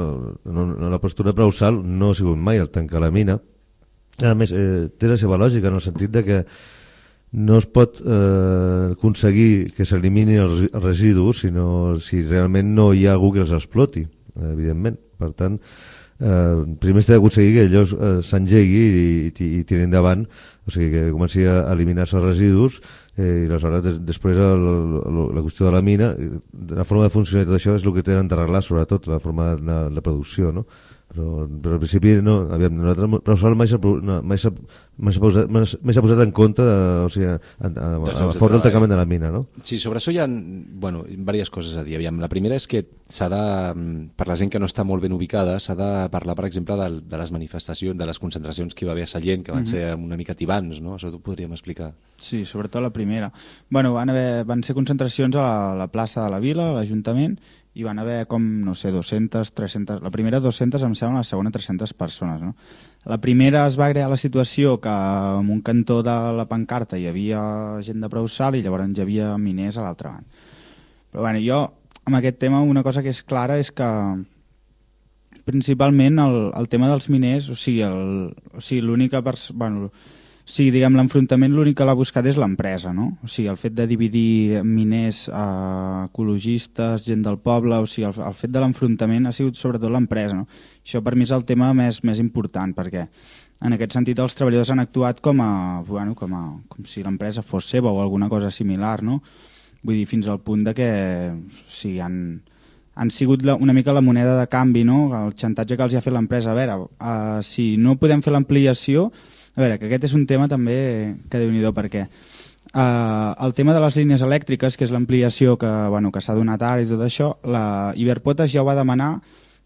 no, la postura Prausal no ha sigut mai el tancar la mina. A més, eh, té la seva lògica en el sentit de que no es pot eh, aconseguir que s'eliminin els resi- residus sinó si realment no hi ha algú que els exploti, evidentment. Per tant, eh, primer s'ha d'aconseguir que allò eh, s'engegui i, i, i tiri endavant, o sigui, que comenci a eliminar-se els residus eh, i aleshores des, després el, el, la qüestió de la mina, eh, la forma de funcionar tot això és el que tenen d'arreglar sobretot, la forma de, de producció, no? Però, però al principi no, aviam, nosaltres, Rausal mai s'ha mai s'ha posat, mai posat en contra, de, o sigui, a, a, a, a, a de favor del treball. tancament de la mina, no? Sí, sobre això hi ha bueno, diverses coses a dir. Aviam, la primera és que s'ha de, mm, per la gent que no està molt ben ubicada, s'ha de parlar, per exemple, de, de les manifestacions, de les concentracions que hi va haver a Sallent, que van ser una mica tibants, no? Això t'ho podríem explicar. Sí, sobretot la primera. Bueno, van, haver, van ser concentracions a la, la plaça de la Vila, a l'Ajuntament, i van haver com, no sé, 200, 300... La primera 200, em sembla, la segona 300 persones, no? La primera es va crear la situació que en un cantó de la pancarta hi havia gent de prou sal i llavors hi havia miners a l'altra banda. Però bueno, jo, amb aquest tema, una cosa que és clara és que principalment el, el tema dels miners, o sigui, el, o sigui l'única pers... bueno, sigui, diguem, l'enfrontament l'únic que l'ha buscat és l'empresa, no? O sigui, el fet de dividir miners, eh, ecologistes, gent del poble, o sigui, el, el fet de l'enfrontament ha sigut sobretot l'empresa, no? Això per mi és el tema més, més important, perquè en aquest sentit els treballadors han actuat com a, bueno, com, a, com si l'empresa fos seva o alguna cosa similar, no? Vull dir, fins al punt de que o sigui, han, han sigut la, una mica la moneda de canvi, no? el xantatge que els ha fet l'empresa. A veure, uh, si no podem fer l'ampliació, a veure, que aquest és un tema també que déu nhi perquè uh, el tema de les línies elèctriques, que és l'ampliació que, bueno, que s'ha donat ara i tot això, la Iberpotes ja ho va demanar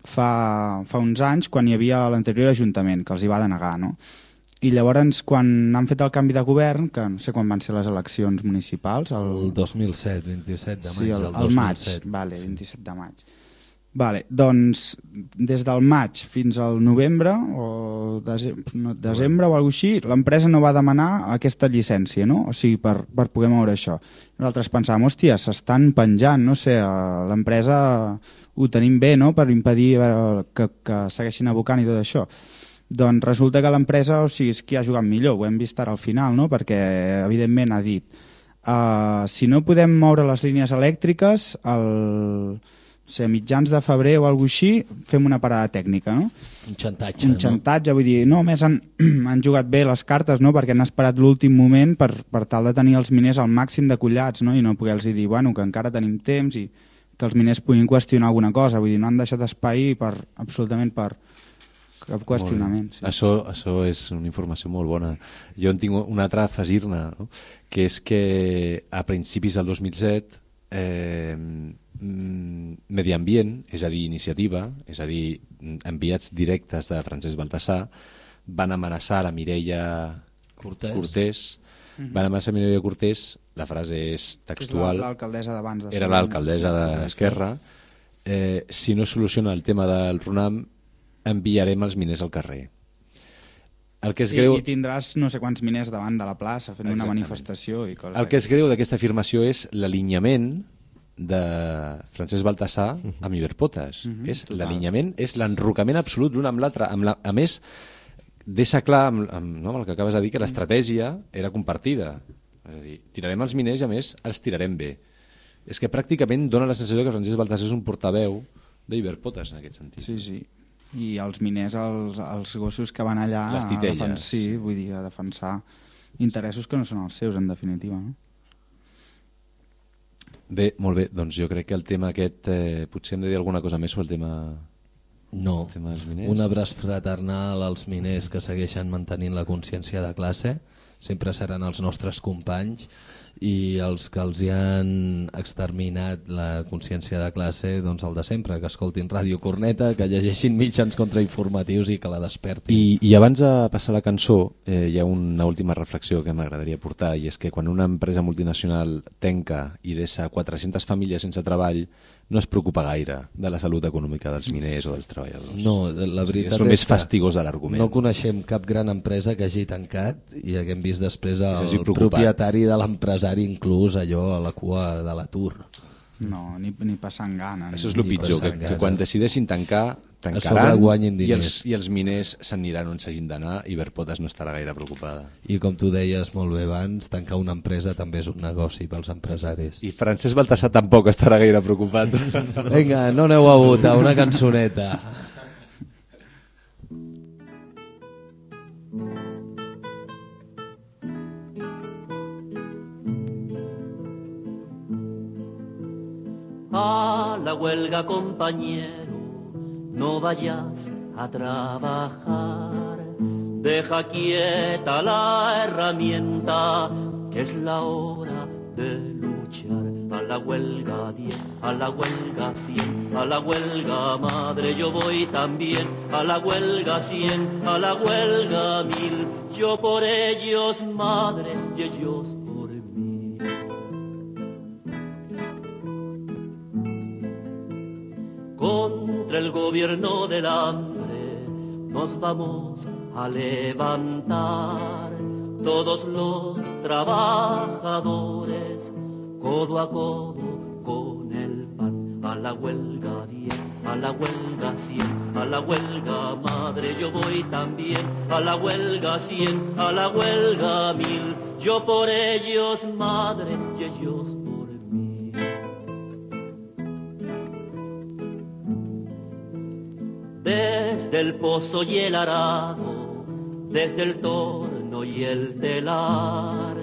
fa, fa uns anys quan hi havia l'anterior Ajuntament, que els hi va denegar, no? I llavors, quan han fet el canvi de govern, que no sé quan van ser les eleccions municipals, el, El 2007, 27 de maig sí, el, del el maig, 2007. vale, 27 de maig. Vale, doncs des del maig fins al novembre o desembre, desembre o alguna així, l'empresa no va demanar aquesta llicència, no? O sigui, per, per poder moure això. Nosaltres pensàvem, hòstia, s'estan penjant, no sé, eh, l'empresa ho tenim bé, no?, per impedir veure, que, que segueixin abocant i tot això. Doncs resulta que l'empresa, o sigui, és qui ha jugat millor, ho hem vist ara al final, no?, perquè evidentment ha dit uh, si no podem moure les línies elèctriques, el a mitjans de febrer o alguna així, fem una parada tècnica, no? Un xantatge, un xantatge, vull dir, no, a més han, han jugat bé les cartes, no?, perquè han esperat l'últim moment per, per tal de tenir els miners al màxim de collats, no?, i no poder-los dir, bueno, que encara tenim temps i que els miners puguin qüestionar alguna cosa, vull dir, no han deixat espai per, absolutament per cap qüestionament. Sí. Això, això és una informació molt bona. Jo en tinc una altra a afegir-ne, no? que és que a principis del 2007 eh, mm, Medi Ambient, és a dir, Iniciativa, és a dir, mm, enviats directes de Francesc Baltasar, van amenaçar la Mireia Cortés. Cortés. Van amenaçar Mireia Cortés, la frase és és textual, la- l'alcaldessa d'abans de era l'alcaldessa d'Esquerra, eh, si no soluciona el tema del RUNAM, enviarem els miners al carrer. El que és I, greu, I tindràs no sé quants miners davant de la plaça fent una Exactament. manifestació i coses el que és greu d'aquesta afirmació és l'alineament de Francesc Baltasar amb Iberpotes. és l'alineament, és l'enrocament absolut l'un amb l'altre. La, a més, deixa clar amb, amb, no, amb el que acabes de dir que l'estratègia era compartida. És a dir, tirarem els miners i a més els tirarem bé. És que pràcticament dona la sensació que Francesc Baltasar és un portaveu d'Iberpotes en aquest sentit. Sí, sí. I els miners, els, els gossos que van allà Les titelles, a defensar, sí. vull dir, a defensar interessos que no són els seus, en definitiva. No? Bé, molt bé, doncs jo crec que el tema aquest, eh, potser hem de dir alguna cosa més sobre el tema... No, El tema dels miners. un abraç fraternal als miners que segueixen mantenint la consciència de classe, sempre seran els nostres companys i els que els hi han exterminat la consciència de classe, doncs el de sempre, que escoltin Ràdio Corneta, que llegeixin mitjans contrainformatius i que la despertin. I, I abans de passar la cançó, eh, hi ha una última reflexió que m'agradaria portar, i és que quan una empresa multinacional tenca i deixa 400 famílies sense treball, no es preocupa gaire de la salut econòmica dels miners o dels treballadors. No, la veritat és el més fastigós de l'argument. No coneixem cap gran empresa que hagi tancat i haguem vist després el propietari de l'empresari inclús allò a la cua de l'atur. No, ni, ni passant gana. Això és el pitjor, que, que quan decidessin tancar, tancaran guanyin i els, i els miners s'aniran on s'hagin d'anar i Verpotes no estarà gaire preocupada. I com tu deies molt bé abans, tancar una empresa també és un negoci pels empresaris. I Francesc Baltasar tampoc estarà gaire preocupat. Vinga, no aneu a votar, una cançoneta. A la huelga, compañero, no vayas a trabajar. Deja quieta la herramienta, que es la hora de luchar. A la huelga 10, a la huelga 100, a la huelga madre yo voy también. A la huelga 100, a la huelga 1000, yo por ellos madre y ellos por mí. Contra el gobierno del hambre nos vamos a levantar. Todos los trabajadores codo a codo con el pan a la huelga 10 a la huelga 100 a la huelga madre yo voy también a la huelga 100 a la huelga 1000 yo por ellos madre y ellos desde el pozo y el arado, desde el torno y el telar,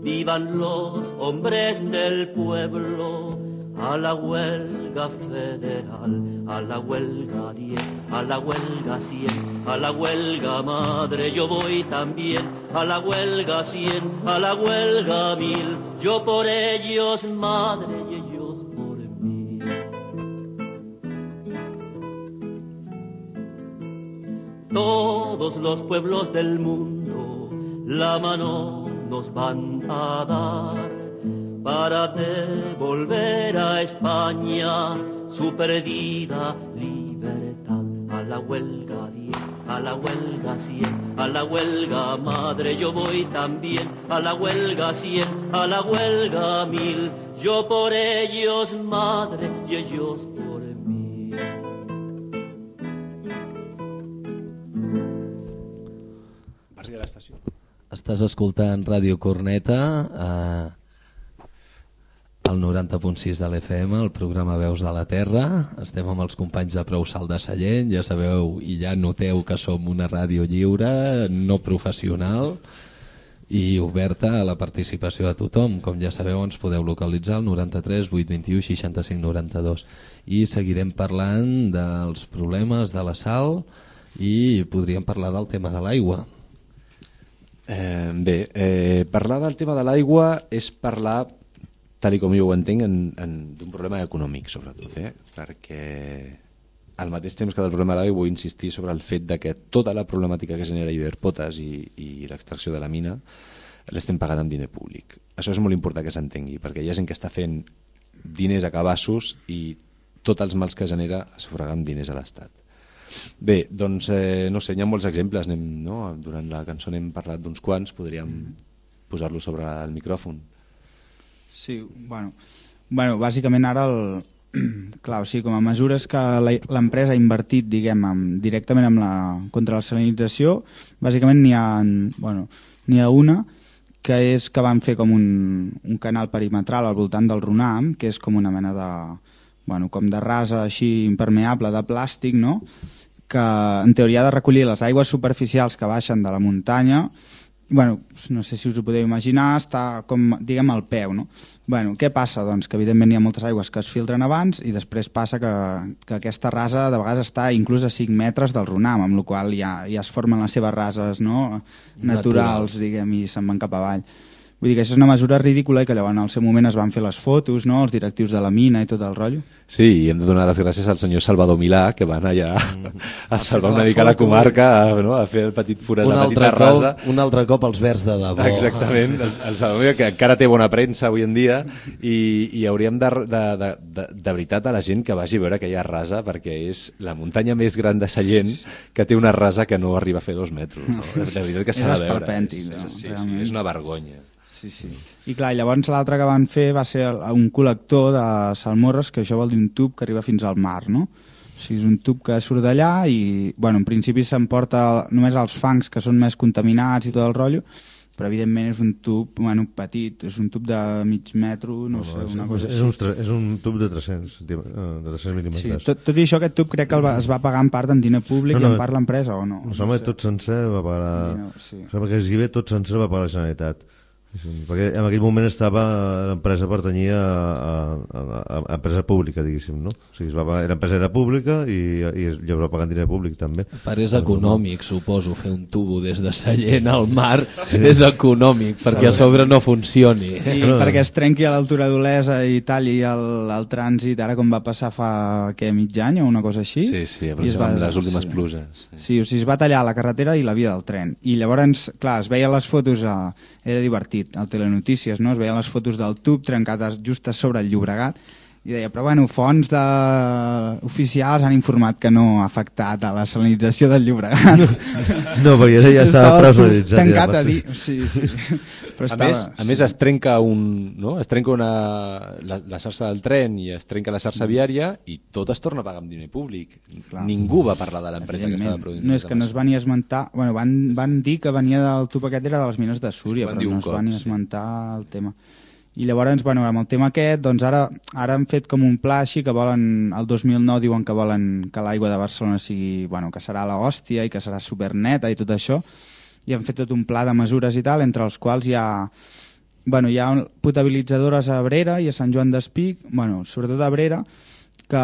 vivan los hombres del pueblo, a la huelga federal, a la huelga 10, a la huelga 100, a la huelga madre yo voy también, a la huelga 100, a la huelga 1000, yo por ellos madre todos los pueblos del mundo la mano nos van a dar para devolver a España su perdida libertad. A la huelga 10, a la huelga 100, a la huelga madre yo voy también, a la huelga 100, a la huelga 1000, yo por ellos madre y ellos por Partir de l'estació. Estàs escoltant Ràdio Corneta eh, al 90.6 de l'FM, el programa Veus de la Terra. Estem amb els companys de Prou Salt de Sallent, ja sabeu i ja noteu que som una ràdio lliure, no professional i oberta a la participació de tothom. Com ja sabeu, ens podeu localitzar al 93 821 65 92 i seguirem parlant dels problemes de la sal i podríem parlar del tema de l'aigua. Eh, bé, eh, parlar del tema de l'aigua és parlar, tal com jo ho entenc, en, en, d'un problema econòmic, sobretot, eh? perquè al mateix temps que del problema de l'aigua vull insistir sobre el fet de que tota la problemàtica que genera Iberpotes i, i l'extracció de la mina l'estem pagant amb diner públic. Això és molt important que s'entengui, perquè hi ha gent que està fent diners a cabassos i tots els mals que genera es amb diners a l'Estat. Bé, doncs, eh, no sé, hi ha molts exemples. Anem, no? Durant la cançó n'hem parlat d'uns quants, podríem posar-lo sobre el micròfon. Sí, bueno, bueno bàsicament ara el, clar, o sigui, com a mesures que la- l'empresa ha invertit diguem, amb, directament amb la, contra la salinització, bàsicament n'hi ha, bueno, ha una que és que van fer com un, un canal perimetral al voltant del Runam, que és com una mena de, bueno, com de rasa així impermeable de plàstic, no? Que en teoria ha de recollir les aigües superficials que baixen de la muntanya bueno, no sé si us ho podeu imaginar, està com, diguem, al peu, no? Bueno, què passa? Doncs que evidentment hi ha moltes aigües que es filtren abans i després passa que, que aquesta rasa de vegades està inclús a 5 metres del Runam, amb la qual ja, ja es formen les seves rases no? naturals, Naturals. diguem, i se'n van cap avall. Vull dir que això és una mesura ridícula i que llavors en el seu moment es van fer les fotos, no? els directius de la mina i tot el rotllo. Sí, i hem de donar les gràcies al senyor Salvador Milà, que van allà Mm. a salvar una mica la comarca, a, no? a fer el petit forat, Un la petita rasa. cop, un altre cop els verds de debò. Exactament, el, el Salvador Milà, que encara té bona premsa avui en dia, i, i hauríem de, de, de, de, de veritat a la gent que vagi a veure aquella rasa, perquè és la muntanya més gran de Sallent que té una rasa que no arriba a fer dos metres. No? De veritat que És s'ha de veure. esperpèntic, És, no? és, sí, sí, és una vergonya. Sí, sí. I clar, i llavors l'altre que van fer va ser un col·lector de salmorres, que això vol dir un tub que arriba fins al mar, no? O sigui, és un tub que surt d'allà i, bueno, en principi s'emporta només els fangs que són més contaminats i tot el rotllo, però evidentment és un tub, bueno, petit, és un tub de mig metro, no, no sé, és, una cosa és, així. un, és un tub de 300, centímet- eh, de 300 Sí, mil·límetres. tot, tot i això, aquest tub crec que el va, es va pagar en part amb diner públic No, no, no, i en part l'empresa, o no? Em sembla que tot sencer va pagar... Diner, sí. Em sembla que gairebé tot sencer va pagar la Generalitat. Sí, sí, perquè en aquell moment estava l'empresa pertanyia a, a, a, a empresa pública, diguéssim, no? O sigui, es va pagar, l'empresa era pública i, i es va pagant diner públic també. Per és econòmic, suposo, fer un tubo des de Sallent al mar és econòmic, perquè a sobre no funcioni. I perquè es trenqui a l'altura d'Olesa i talli el, el trànsit, ara com va passar fa què, mig any o una cosa així. Sí, sí, es va- amb les últimes sí. pluges. Sí. Sí, o sigui, es va tallar la carretera i la via del tren. I llavors, clar, es veien les fotos, a... era divertit, al Telenotícies, no? Es veien les fotos del tub trencat just a sobre el Llobregat i deia, però bueno, fonts de... oficials han informat que no ha afectat a la salinització del Llobregat. No, perquè ja, estava personalitzat. Tancat ja, a dir... Sí, sí. Però A estava... més, a més es trenca un, no? es trenca una, la, la xarxa del tren i es trenca la xarxa viària i tot es torna a pagar amb diner públic. Clar. Ningú va parlar de l'empresa que estava produint. No és que no es va ni esmentar... Bueno, van, van dir que venia del tub aquest era de les mines de Súria, però no es va ni sí. esmentar el tema. I llavors, bueno, amb el tema aquest, doncs ara, ara han fet com un pla així que volen, el 2009 diuen que volen que l'aigua de Barcelona sigui, bueno, que serà la hòstia i que serà superneta i tot això, i han fet tot un pla de mesures i tal, entre els quals hi ha bueno, hi ha potabilitzadores a Abrera i a Sant Joan d'Espic, bueno, sobretot a Abrera, que,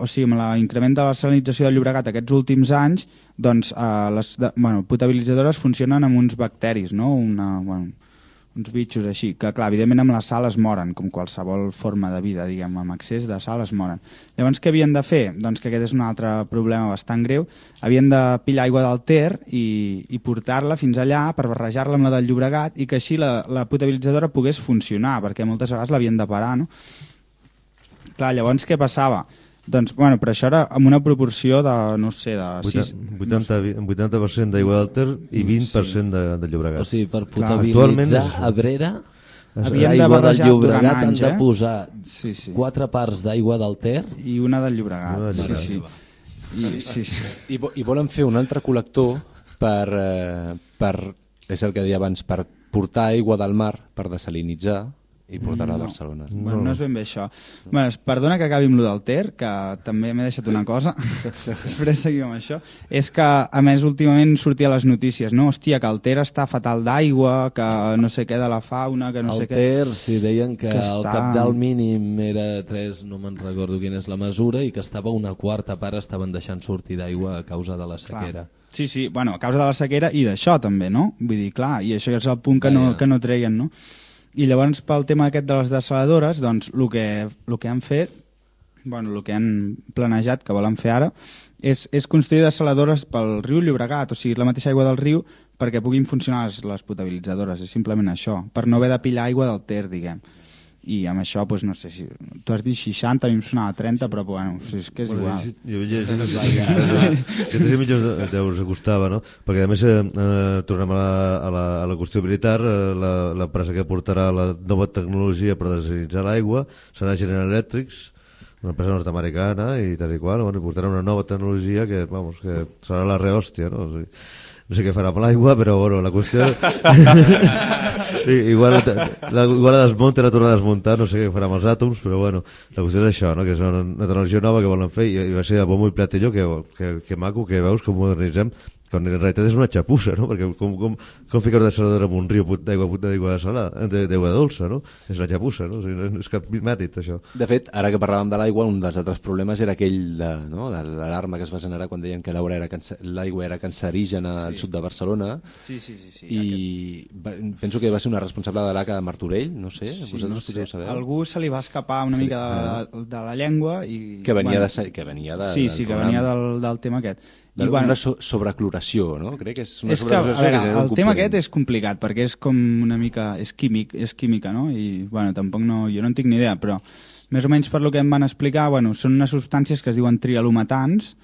o sigui, amb l'increment de la salinització del Llobregat aquests últims anys, doncs eh, les de, bueno, potabilitzadores funcionen amb uns bacteris, no? Una, bueno, uns bitxos així, que clar, evidentment amb la sal es moren, com qualsevol forma de vida, diguem, amb excés de sal es moren. Llavors, què havien de fer? Doncs que aquest és un altre problema bastant greu. Havien de pillar aigua del Ter i, i portar-la fins allà per barrejar-la amb la del Llobregat i que així la, la potabilitzadora pogués funcionar, perquè moltes vegades l'havien de parar, no? Clar, llavors què passava? Doncs, bueno, però això era amb una proporció de, no sé, de 6... 80, 80% d'aigua del Ter i 20% de, de Llobregat. O sigui, per Clar, potabilitzar és- Abrera, Havien de l'aigua del Llobregat durant han anys, de eh? posar Sí, sí. quatre parts d'aigua del Ter I una del Llobregat, Una del sí, Llobregat. sí. I, sí, sí. I, I volen fer un altre col·lector per, eh, per, és el que deia abans, per portar aigua del mar per desalinitzar i portar-la a Barcelona. Bueno, no és ben bé això. Bueno, es- perdona que acabi amb lo del Ter, que també m'he deixat una cosa, després seguim amb això. És que, a més, últimament sortia a les notícies, no? Hòstia, que el Ter està fatal d'aigua, que no sé què de la fauna, que no el sé què... Ter, si deien que, que el està- cabdal mínim era 3, no me'n recordo quina és la mesura, i que estava una quarta part estaven deixant sortir d'aigua a causa de la sequera. Sí, sí, bueno, a causa de la sequera i d'això també, no? Vull dir, clar, i això és el punt que no, que no treien, no? I llavors, pel tema aquest de les desaladores, doncs, el que, el que han fet, bueno, el que han planejat, que volen fer ara, és, és construir desaladores pel riu Llobregat, o sigui, la mateixa aigua del riu, perquè puguin funcionar les, les potabilitzadores, és simplement això, per no haver de pillar aigua del Ter, diguem. I amb això, doncs, no sé si... Tu has dit 60, a mi em sonava 30, però bueno, o sigui, és que és Bueno, igual. Jo havia llegit que 3 milions de- d'euros costava, no? Perquè a més, eh, eh, tornem a la, a, la, a la qüestió militar, eh, la- l'empresa que portarà la nova tecnologia per desalinitzar l'aigua serà General Electrics, una empresa nord-americana i tal i qual, bueno, i portarà una nova tecnologia que, vamos, que serà la rehòstia, no? O sigui, no sé què farà amb l'aigua, però bueno, la qüestió... Igual, la, igual la desmunta i la torna a desmuntar, no sé què farà amb els àtoms, però bueno, la qüestió és això, no? que és una, una tecnologia nova que volen fer i, i va ser de bombo i platelló, que, que, que maco, que veus com modernitzem quan en realitat és una xapussa, no? perquè com, com, com ficar una desaladora en un riu put- d'aigua d'aigua salada, eh, de- d'aigua dolça, no? És la xapussa, no? O sigui, no és cap mèrit, això. De fet, ara que parlàvem de l'aigua, un dels altres problemes era aquell de, no, de l'alarma que es va generar quan deien que l'aigua era, cancer- l'aigua era cancerígena sí. al sud de Barcelona Sí, sí, sí. sí i va, penso que va ser una responsable de l'ACA de Martorell, no sé, Sí, vosaltres no sé. podeu saber. Algú se li va escapar una li- mica de, de la llengua i... Que venia de sa- que venia de- Sí, del sí, que venia del, del tema aquest. De, I, bueno, una so sobrecloració, no? Crec que és una és que, veure, que és el tema aquest és complicat perquè és com una mica... és químic, és química, no? I, bueno, tampoc no... Jo no en tinc ni idea, però més o menys per lo que em van explicar, bueno, són unes substàncies que es diuen trialumetans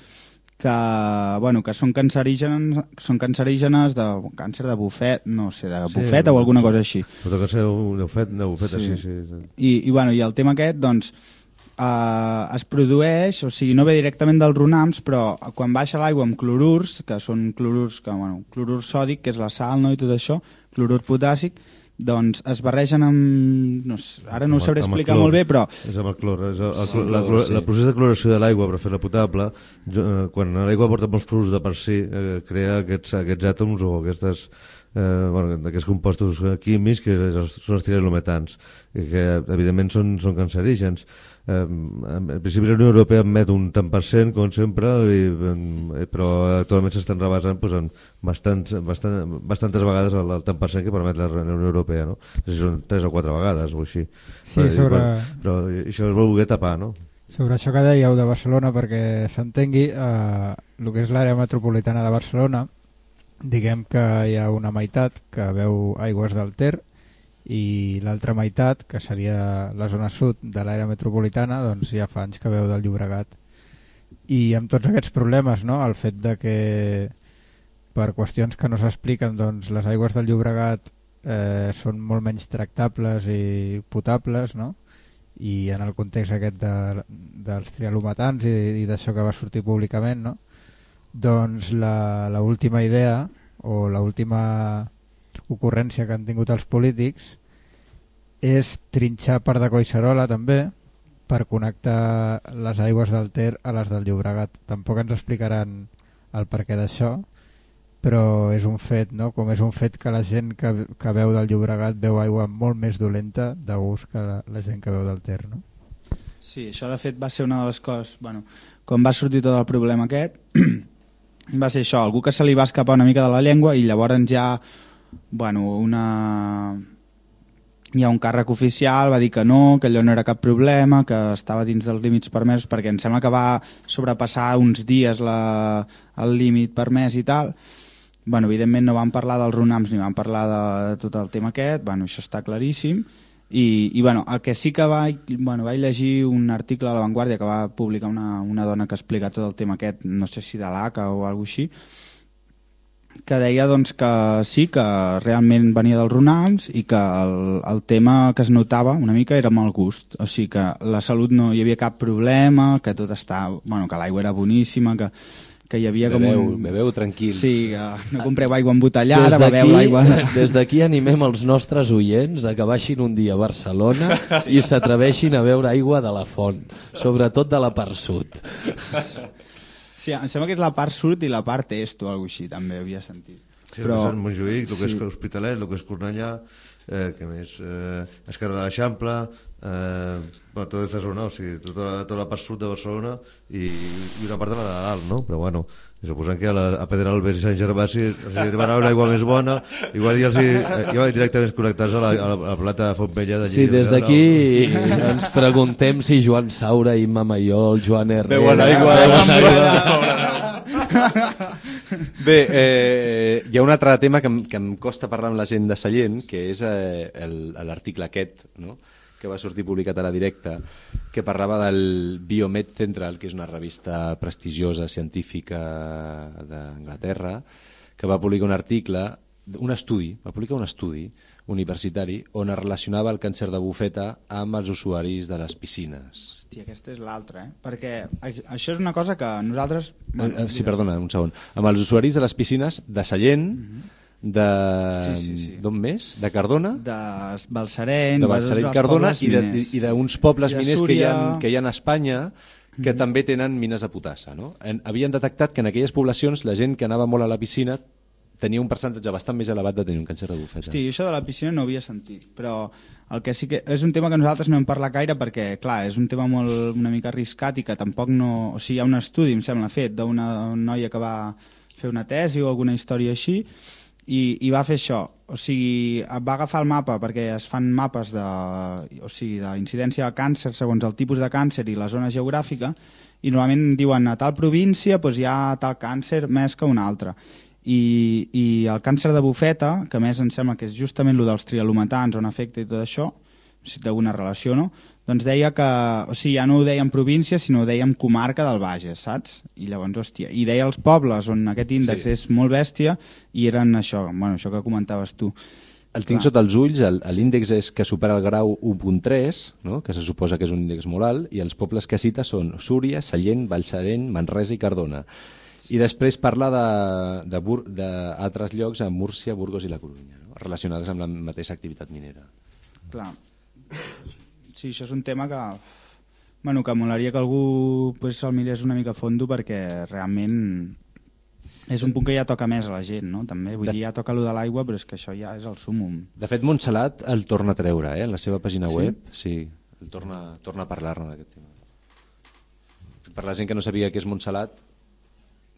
que, bueno, que són cancerígenes, són cancerígenes de càncer de bufet, no sé, de Sí, bufeta o alguna sí. cosa així. Però que ser un bufet, una bufeta, Sí. sí. sí. I, i, bueno, i el tema aquest, doncs, eh, es produeix, o sigui, no ve directament dels runams, però quan baixa l'aigua amb clorurs, que són clorurs, que, bueno, clorur sòdic, que és la sal, no?, i tot això, clorur potàssic, doncs es barregen amb... No sé, ara no ho sabré explicar molt bé, però És amb el clor. És el, el, la, el clor, clor, sí. el procés de cloració de l'aigua per fer-la potable, jo, eh, quan l'aigua porta molts clorurs de per si, eh, crea aquests, aquests àtoms o aquestes, eh, bueno, aquests compostos químics que són els trialometans i que evidentment són, són cancerígens. Eh, en principi la Unió Europea admet un tant per cent, com sempre, i, eh, però actualment s'estan rebasant pues, en bastants, bastant, bastantes vegades el, el tant per cent que permet la, la Unió Europea. No? No sé si són tres o quatre vegades o així. Sí, Però, sobre- Però, però això es vol voler tapar, no? Sobre això que dèieu de Barcelona, perquè s'entengui, eh, el que és l'àrea metropolitana de Barcelona, diguem que hi ha una meitat que veu aigües del Ter i l'altra meitat, que seria la zona sud de l'àrea metropolitana, doncs ja fa anys que veu del Llobregat. I amb tots aquests problemes, no? el fet de que per qüestions que no s'expliquen, doncs les aigües del Llobregat eh, són molt menys tractables i potables, no? i en el context aquest de, dels trialometans i, i d'això que va sortir públicament, no? Doncs la, la última idea o la última ocurrència que han tingut els polítics és trinxar per de Collserola també per connectar les aigües del Ter a les del Llobregat. Tampoc ens explicaran el perquè d'això, però és un fet, no? com és un fet que la gent que, que veu del Llobregat veu aigua molt més dolenta de gust que la, la gent que veu del Ter. No? Sí, això de fet va ser una de les coses... Bueno, quan va sortir tot el problema aquest, va ser això, algú que se li va escapar una mica de la llengua i llavors ja bueno, una... hi ha un càrrec oficial, va dir que no, que allò no era cap problema, que estava dins dels límits permesos, perquè em sembla que va sobrepassar uns dies la, el límit permès i tal. Bueno, evidentment no van parlar dels runams ni van parlar de, tot el tema aquest, bueno, això està claríssim. I, i bueno, el que sí que vaig, bueno, vaig llegir un article a La Vanguardia que va publicar una, una dona que explica tot el tema aquest, no sé si de l'ACA o alguna així, que deia doncs, que sí, que realment venia dels runams i que el, el tema que es notava una mica era mal gust. O sigui que la salut no hi havia cap problema, que tot està... Bueno, que l'aigua era boníssima, que, que hi havia Bebeu, com un... bebeu tranquils. Sí, que no compreu aigua embotellada, Des bebeu l'aigua... de- des d'aquí animem els nostres oients a que baixin un dia a Barcelona i s'atreveixin a beure aigua de la font, sobretot de la part sud. Sí, em sembla que és la part sud i la part est o alguna així, també havia sentit. Sí, Però, Sant Montjuïc, el que és sí. Hospitalet, el que és Cornellà, eh, que més, eh, Esquerra de l'Eixample, eh, bueno, tota aquesta zona, o sigui, tota, la- tota la part sud de Barcelona i, i una part de la de dalt, no? Però bueno, i suposant que a, la, a Pedralbes i Sant Gervasi els arribarà una aigua més bona, igual ja els hi, eh, ja directament connectats a la, a la, a la plata de Fontbella de Sí, des d'aquí ens preguntem si Joan Saura, Imma Mayol, Joan Herrera... Beuen aigua. beuen aigua. Bé, eh, hi ha un altre tema que em, que em costa parlar amb la gent de Sallent, que és eh, l'article aquest, no? que va sortir publicat a la directa, que parlava del Biomed Central, que és una revista prestigiosa, científica d'Anglaterra, que va publicar un article, un estudi, va publicar un estudi universitari on es relacionava el càncer de bufeta amb els usuaris de les piscines. Hòstia, aquesta és l'altra, eh? Perquè això és una cosa que nosaltres... Eh, eh, sí, perdona, un segon. Amb els usuaris de les piscines de Sallent, de... Sí, sí, sí. d'on més? De Cardona? De Balsareny, de Balsareny, Cardona i d'uns pobles I miners que hi, ha, que hi ha a Espanya que també tenen mines de potassa. No? En, havien detectat que en aquelles poblacions la gent que anava molt a la piscina tenia un percentatge bastant més elevat de tenir un càncer de bufeta. Hosti, això de la piscina no ho havia sentit, però el que sí que és un tema que nosaltres no hem parlat gaire perquè, clar, és un tema molt una mica arriscat i que tampoc no... O sigui, hi ha un estudi, em sembla, fet d'una noia que va fer una tesi o alguna història així i, i va fer això, o sigui, va agafar el mapa perquè es fan mapes de, o sigui, d'incidència de càncer segons el tipus de càncer i la zona geogràfica i normalment diuen a tal província doncs hi ha tal càncer més que una altra i, i el càncer de bufeta, que més em sembla que és justament el dels trialometans on afecta i tot això, si té alguna relació no, doncs deia que, o sigui, ja no ho dèiem província, sinó ho dèiem comarca del Bages, saps? I llavors, hòstia, i deia els pobles on aquest índex Sí. és molt bèstia i eren això, bueno, això que comentaves tu. El tinc Clar. sota els ulls, el- l'índex és que supera el grau 1.3, no? que se suposa que és un índex molt alt, i els pobles que cita són Súria, Sallent, Balsareny, Manresa i Cardona. I després parla de- de d'altres llocs a Múrcia, Burgos i la Corunya, no? relacionades amb la mateixa activitat minera. Clar. Sí, això és un tema que... Bueno, que molaria que algú pues, se'l mirés una mica a fondo perquè realment és un punt que ja toca més a la gent, no? També, vull De- dir, ja toca allò de l'aigua, però és que això ja és el súmum. De fet, Montsalat el torna a treure, eh? en la seva pàgina Sí? web. Sí, el torna, torna a parlar-ne d'aquest tema. Per la gent que no sabia què és Montsalat,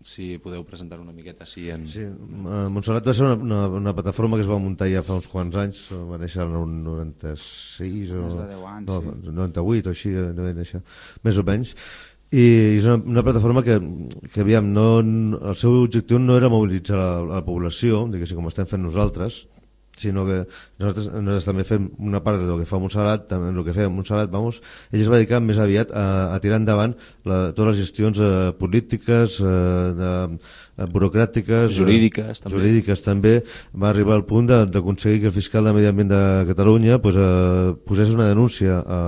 si podeu presentar una miqueta així en... Sí, eh, Montserrat va ser una, una, una plataforma que es va muntar ja fa uns quants anys, va néixer en un 96 o... Més de 10 anys, no, sí. 98 o així, no va néixer, més o menys. I és una, una plataforma que, que aviam, no, el seu objectiu no era mobilitzar la, la població, diguéssim, com estem fent nosaltres, sinó que nosaltres, nosaltres també fem una part del que fa Montserrat, també el que feia Montserrat, vamos, ell es va dedicar més aviat a, a tirar endavant la, totes les gestions eh, polítiques, eh, de, eh, burocràtiques, eh, Jurídiques, també. jurídiques també, va arribar al punt de- d'aconseguir que el fiscal de Medi Ambient de Catalunya pues, eh, posés una denúncia a,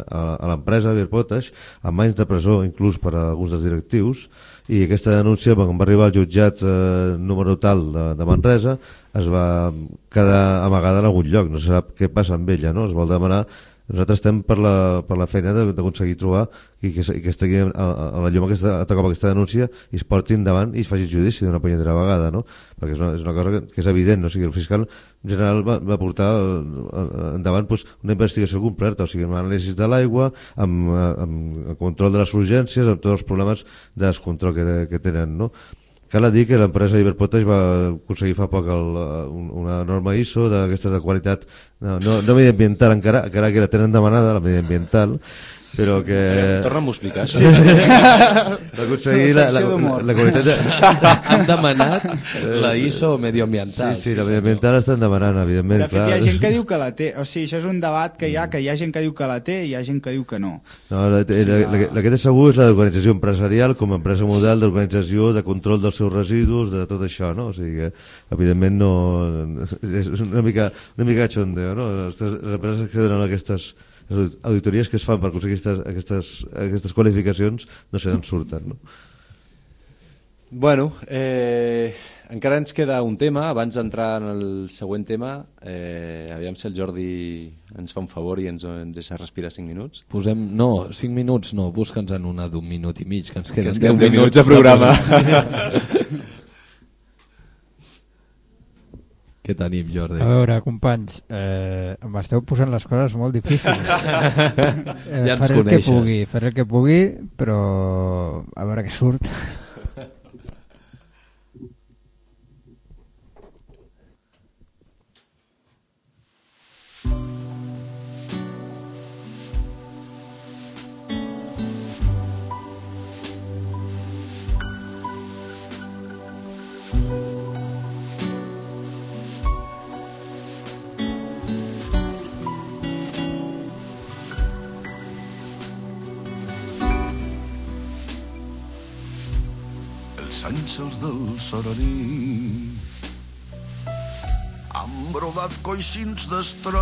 a, a l'empresa Beer Potash amb anys de presó inclús per a alguns dels directius i aquesta denúncia quan va arribar al jutjat eh, número tal de, de Manresa es va quedar amagada en algun lloc, no se sap què passa amb ella, no? es vol demanar nosaltres estem per la, per la feina d'aconseguir trobar i que, i que estigui a, a, a la llum aquesta, a tocar aquesta denúncia i es porti endavant i es faci judici d'una punyetera vegada, no? perquè és una, és una cosa que, que és evident, no? o sigui, el fiscal general va, va portar eh, endavant pues, una investigació completa, o sigui, amb anàlisis de l'aigua, amb, eh, amb el control de les urgències, amb tots els problemes de descontrol que, que tenen, no? Cal dir que l'empresa Iberpotash va aconseguir fa poc el, un- una norma ISO d'aquestes de qualitat, no, no, no mediambiental encara, encara que la tenen demanada, la mediambiental, però que... Torna'm a explicar això. Sí, sí. Va aconseguir la, la, la, la qualitat de... Han demanat la ISO medioambiental. Sí, sí, la mediambiental estan demanant, evidentment. De fet, hi ha clar. gent que diu que la té. O sigui, això és un debat que hi ha, que hi ha gent que diu que la té i hi ha gent que diu que no. No, la, la, la, la, la que té segur és l'organització empresarial com a empresa model d'organització, de control dels seus residus, de tot això, no? O sigui que, evidentment, no... És una mica, una mica xondeo, no? Les, les empreses que donen aquestes les auditories que es fan per aconseguir aquestes, aquestes, aquestes qualificacions no sé d'on surten, no? Bueno, eh, encara ens queda un tema, abans d'entrar en el següent tema, eh, aviam si el Jordi ens fa un favor i ens en deixa respirar 5 minuts. Posem, no, 5 minuts no, busca'ns en una d'un minut i mig, que ens Que queden ens queden 10 10 minuts de programa. Què tenim, Jordi? A veure, companys, eh, m'esteu posant les coses molt difícils. eh, Ja ens faré el que coneixes. pugui, faré el que pugui, però a veure què surt. nuestro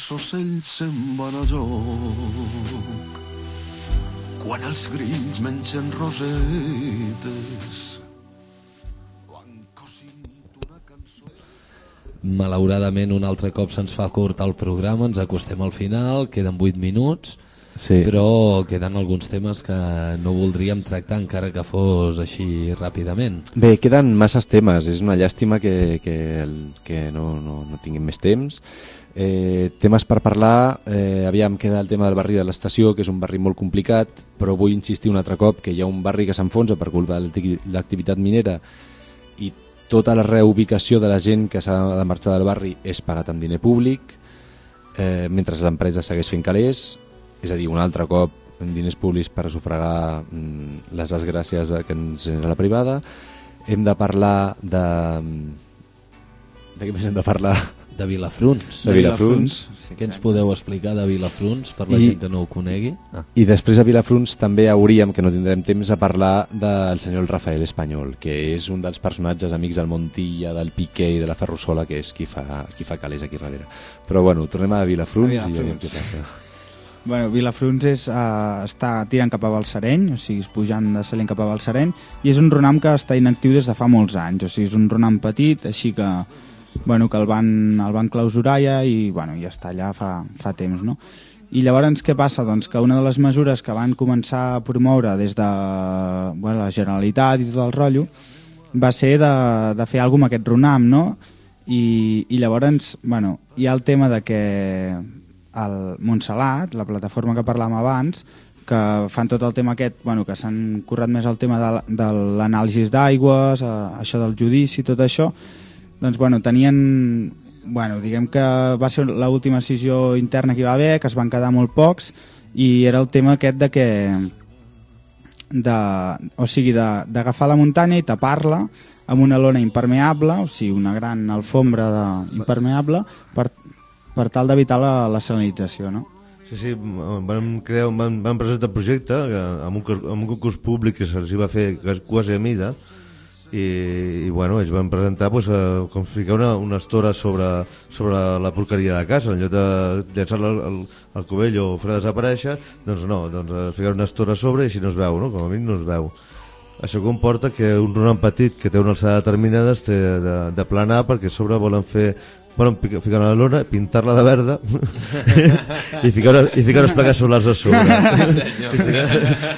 els ocells se'n van a joc. Quan els grills mengen rosetes. Malauradament un altre cop se'ns fa curt el programa, ens acostem al final, queden 8 minuts, Sí. però queden alguns temes que no voldríem tractar encara que fos així ràpidament. Bé, queden masses temes, és una llàstima que, que, el, que no, no, no tinguin més temps. Eh, temes per parlar, eh, aviam queda el tema del barri de l'estació, que és un barri molt complicat, però vull insistir un altre cop que hi ha un barri que s'enfonsa per culpa de l'acti- l'activitat minera i tota la reubicació de la gent que s'ha de marxar del barri és pagat amb diner públic, eh, mentre l'empresa segueix fent calés, és a dir, un altre cop amb diners públics per sufragar mm, les desgràcies de, que ens genera la privada. Hem de parlar de... De què més hem de parlar? De Vilafruns. De Vilafruns. Sí, Què ens podeu explicar de Vilafruns per la I- gent que no ho conegui? Ah. I després a Vilafruns també hauríem, que no tindrem temps, a parlar del senyor Rafael Espanyol, que és un dels personatges amics del Montilla, del Piqué i de la Ferrusola, que és qui fa, qui fa calés aquí darrere. Però bueno, tornem a Vilafruns, A i veiem Vilafruns. què passa. Bueno, Vilafruns és, uh, està tirant cap a Balsareny, o sigui, pujant de Salent cap a Balsareny, i és un runam que està inactiu des de fa molts anys, o sigui, és un runam petit, així que, bueno, que el van, el van clausurar ja i bueno, ja està allà fa, fa temps, no? I llavors què passa? Doncs que una de les mesures que van començar a promoure des de bueno, la Generalitat i tot el rotllo va ser de, de fer alguna amb aquest runam, no? I, i llavors, bueno, hi ha el tema de que el Montsalat, la plataforma que parlàvem abans, que fan tot el tema aquest, bueno, que s'han currat més el tema de, de l'anàlisi d'aigües, eh, això del judici, tot això, doncs bueno, tenien bueno, diguem que va ser l'última decisió interna que hi va haver, que es van quedar molt pocs i era el tema aquest de que de, o sigui, d'agafar la muntanya i tapar-la amb una lona impermeable, o sigui, una gran alfombra de, impermeable per, per tal d'evitar la, la salinització, no? Sí, sí, vam, crear, vam, vam presentar un projecte amb, un, amb un concurs públic que se'ls va fer quasi a mida i, i bueno, ells van presentar pues, eh, com ficar una, una estora sobre, sobre la porqueria de casa en lloc de llançar-la al, al, cubell o fer desaparèixer doncs no, doncs eh, ficar una estora sobre i així no es veu, no? com a mínim no es veu això comporta que un runam petit que té una alçada determinada es té de, de planar perquè sobre volen fer volen pica- ficar una lona, pintar-la de verda i ficar, una- i ficar unes plaques solars a sobre. Sí,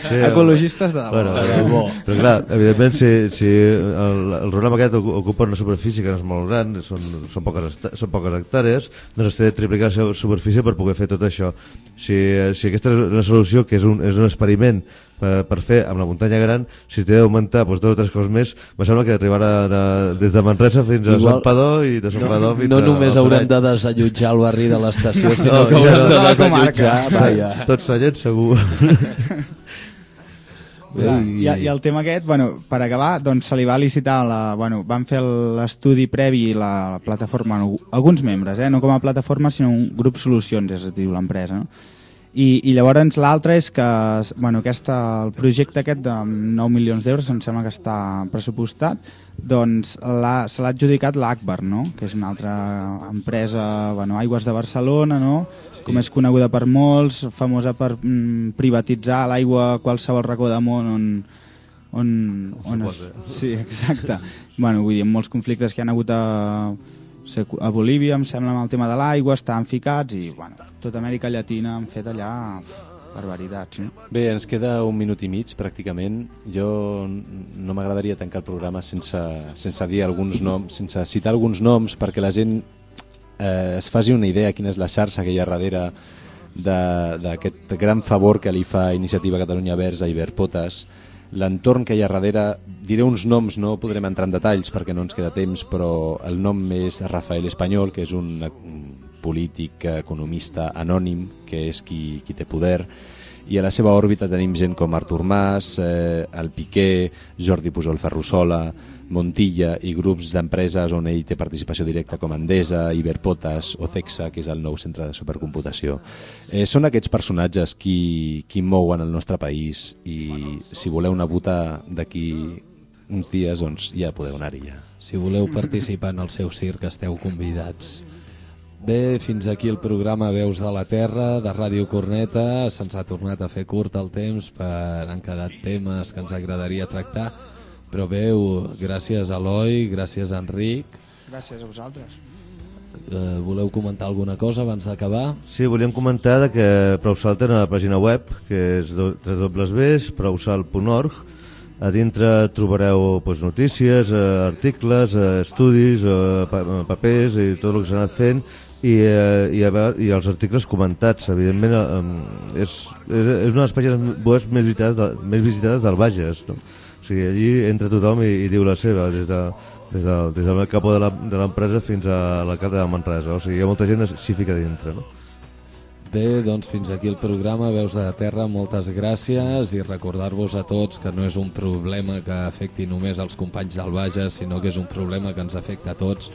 sí, Ecologistes de debò. Bueno, de però, debò. però clar, evidentment, si, si el, el runam aquest ocu- ocupa una superfície que no és molt gran, són, són, poques, són poques hectàrees, doncs es té de triplicar la seva superfície per poder fer tot això. Si, si aquesta és una solució, que és un, és un experiment per, per fer amb la muntanya gran, si té d'augmentar doncs, dos o tres cops més, me sembla que arribarà de, des de Manresa fins a Igual- Sant Padó i de Sant No, Padó fins no a només Balsareny. haurem de desallotjar el barri de l'estació, sinó No, que ja haurem no. de Tota la desallotjar... Vaja. Tot Sallent segur. Clar, I, I el tema aquest, bueno, per acabar, doncs se li va licitar, la, bueno, van fer l'estudi previ i la plataforma, bueno, alguns membres, eh, no com a plataforma, sinó un grup solucions, es diu l'empresa, no? I, i llavors l'altre és que bueno, aquesta, el projecte aquest de 9 milions d'euros em sembla que està pressupostat doncs l'ha- se l'ha adjudicat l'Akbar no? que és una altra empresa bueno, Aigües de Barcelona no? sí. com és coneguda per molts famosa per mm, privatitzar l'aigua a qualsevol racó de món on, on, on es, sí, exacte bueno, vull dir, molts conflictes que hi ha hagut a, a Bolívia, em sembla, amb el tema de l'aigua, estaven ficats i, bueno, tota Amèrica Llatina han fet allà barbaritats, no? Bé, ens queda un minut i mig pràcticament. Jo no m'agradaria tancar el programa sense, sense dir alguns noms, sense citar alguns noms, perquè la gent eh, es faci una idea quina és la xarxa que hi ha darrere d'aquest gran favor que li fa Iniciativa Catalunya Verds a Iberpotes, l'entorn que hi ha darrere, diré uns noms, no podrem entrar en detalls perquè no ens queda temps, però el nom és Rafael Espanyol, que és un, polític, economista anònim, que és qui, qui té poder, i a la seva òrbita tenim gent com Artur Mas, eh, el Piqué, Jordi Pujol Ferrusola, Montilla i grups d'empreses on ell té participació directa com Endesa, Iberpotas o Cexa, que és el nou centre de supercomputació. Eh, són aquests personatges qui, qui mouen el nostre país i si voleu una buta d'aquí uns dies doncs ja podeu anar-hi ja. Si voleu participar en el seu circ, esteu convidats. Bé, fins aquí el programa Veus de la Terra de Ràdio Corneta. Se'ns ha tornat a fer curt el temps, per han quedat temes que ens agradaria tractar. Però veu, gràcies a Eloi, gràcies a Enric. Gràcies a vosaltres. Eh, voleu comentar alguna cosa abans d'acabar? Sí, volíem comentar de que Prousal té una pàgina web que és www.prousal.org a dintre trobareu pues, notícies, eh, articles, eh, estudis, eh, papers i tot el que s'ha anat fent i, eh, i, a veure, i els articles comentats evidentment eh, és, és, és una de les pàgines més visitades, de, més visitades del Bages no? o sigui, allí entra tothom i, i diu la seva des, de, des, de, des del capó de la- l'empresa fins a l'alcalde de Manresa o sigui, hi ha molta gent que s'hi fica dintre no? Bé, doncs fins aquí el programa Veus de la Terra, moltes gràcies i recordar-vos a tots que no és un problema que afecti només els companys del Bages, sinó que és un problema que ens afecta a tots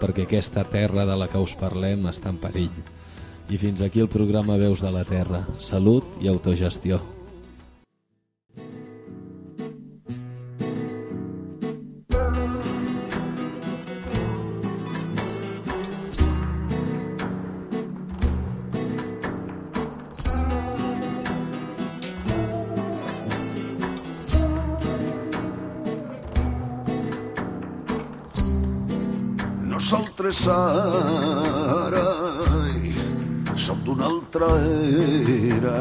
perquè aquesta terra de la que us parlem està en perill. I fins aquí el programa Veus de la Terra. Salut i autogestió. Ara ai, d'una altra era.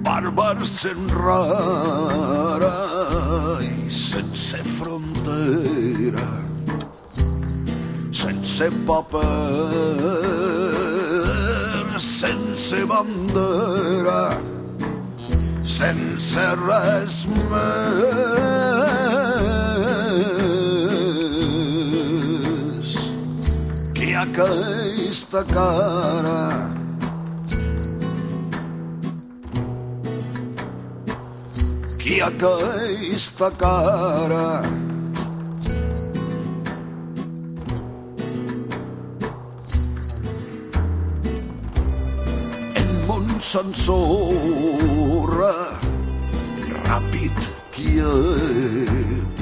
Bàrbars sent rara i sense frontera, sense paper, sense bandera, sense res més. Que aquesta cara? Que aquesta cara s'ensorra ràpid, quiet.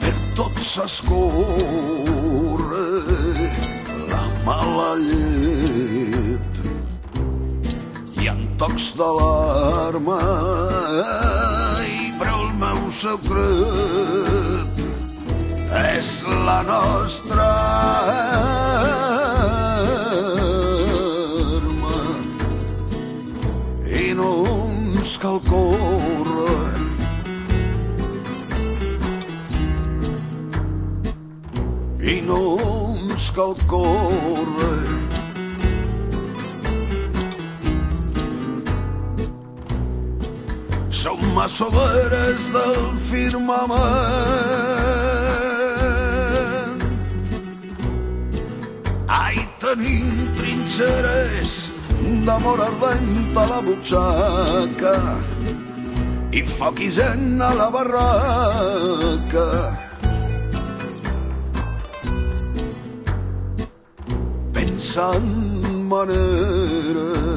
Per tot s'escorre la mala llet. Hi ha tocs d'alarma i però el meu secret és la nostra arma. I no ens cal córrer i no ens cal córrer som massoveres del firmament tenim trinxeres d'amor ardent a la butxaca i foc i gent a la barraca. Pensant maneres.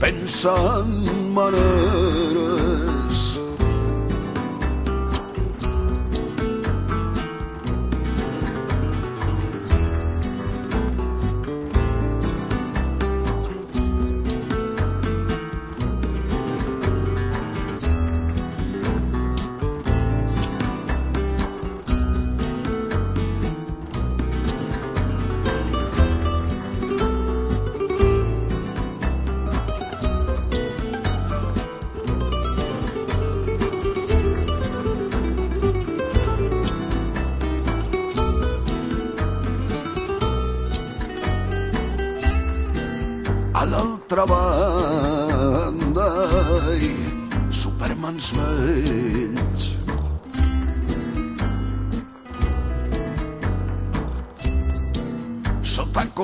Pensant maneres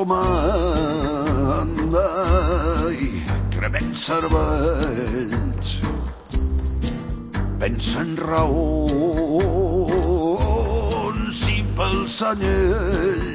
comanda i cremant cervells pensen raons i pels anyells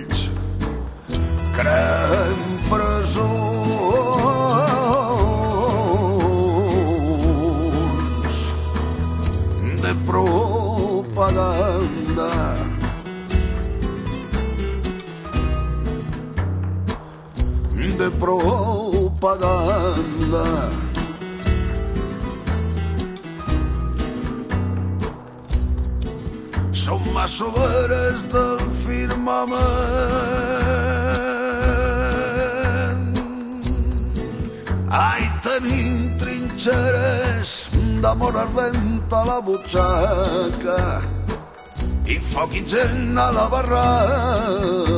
butxaca i foc i gent a la barraca.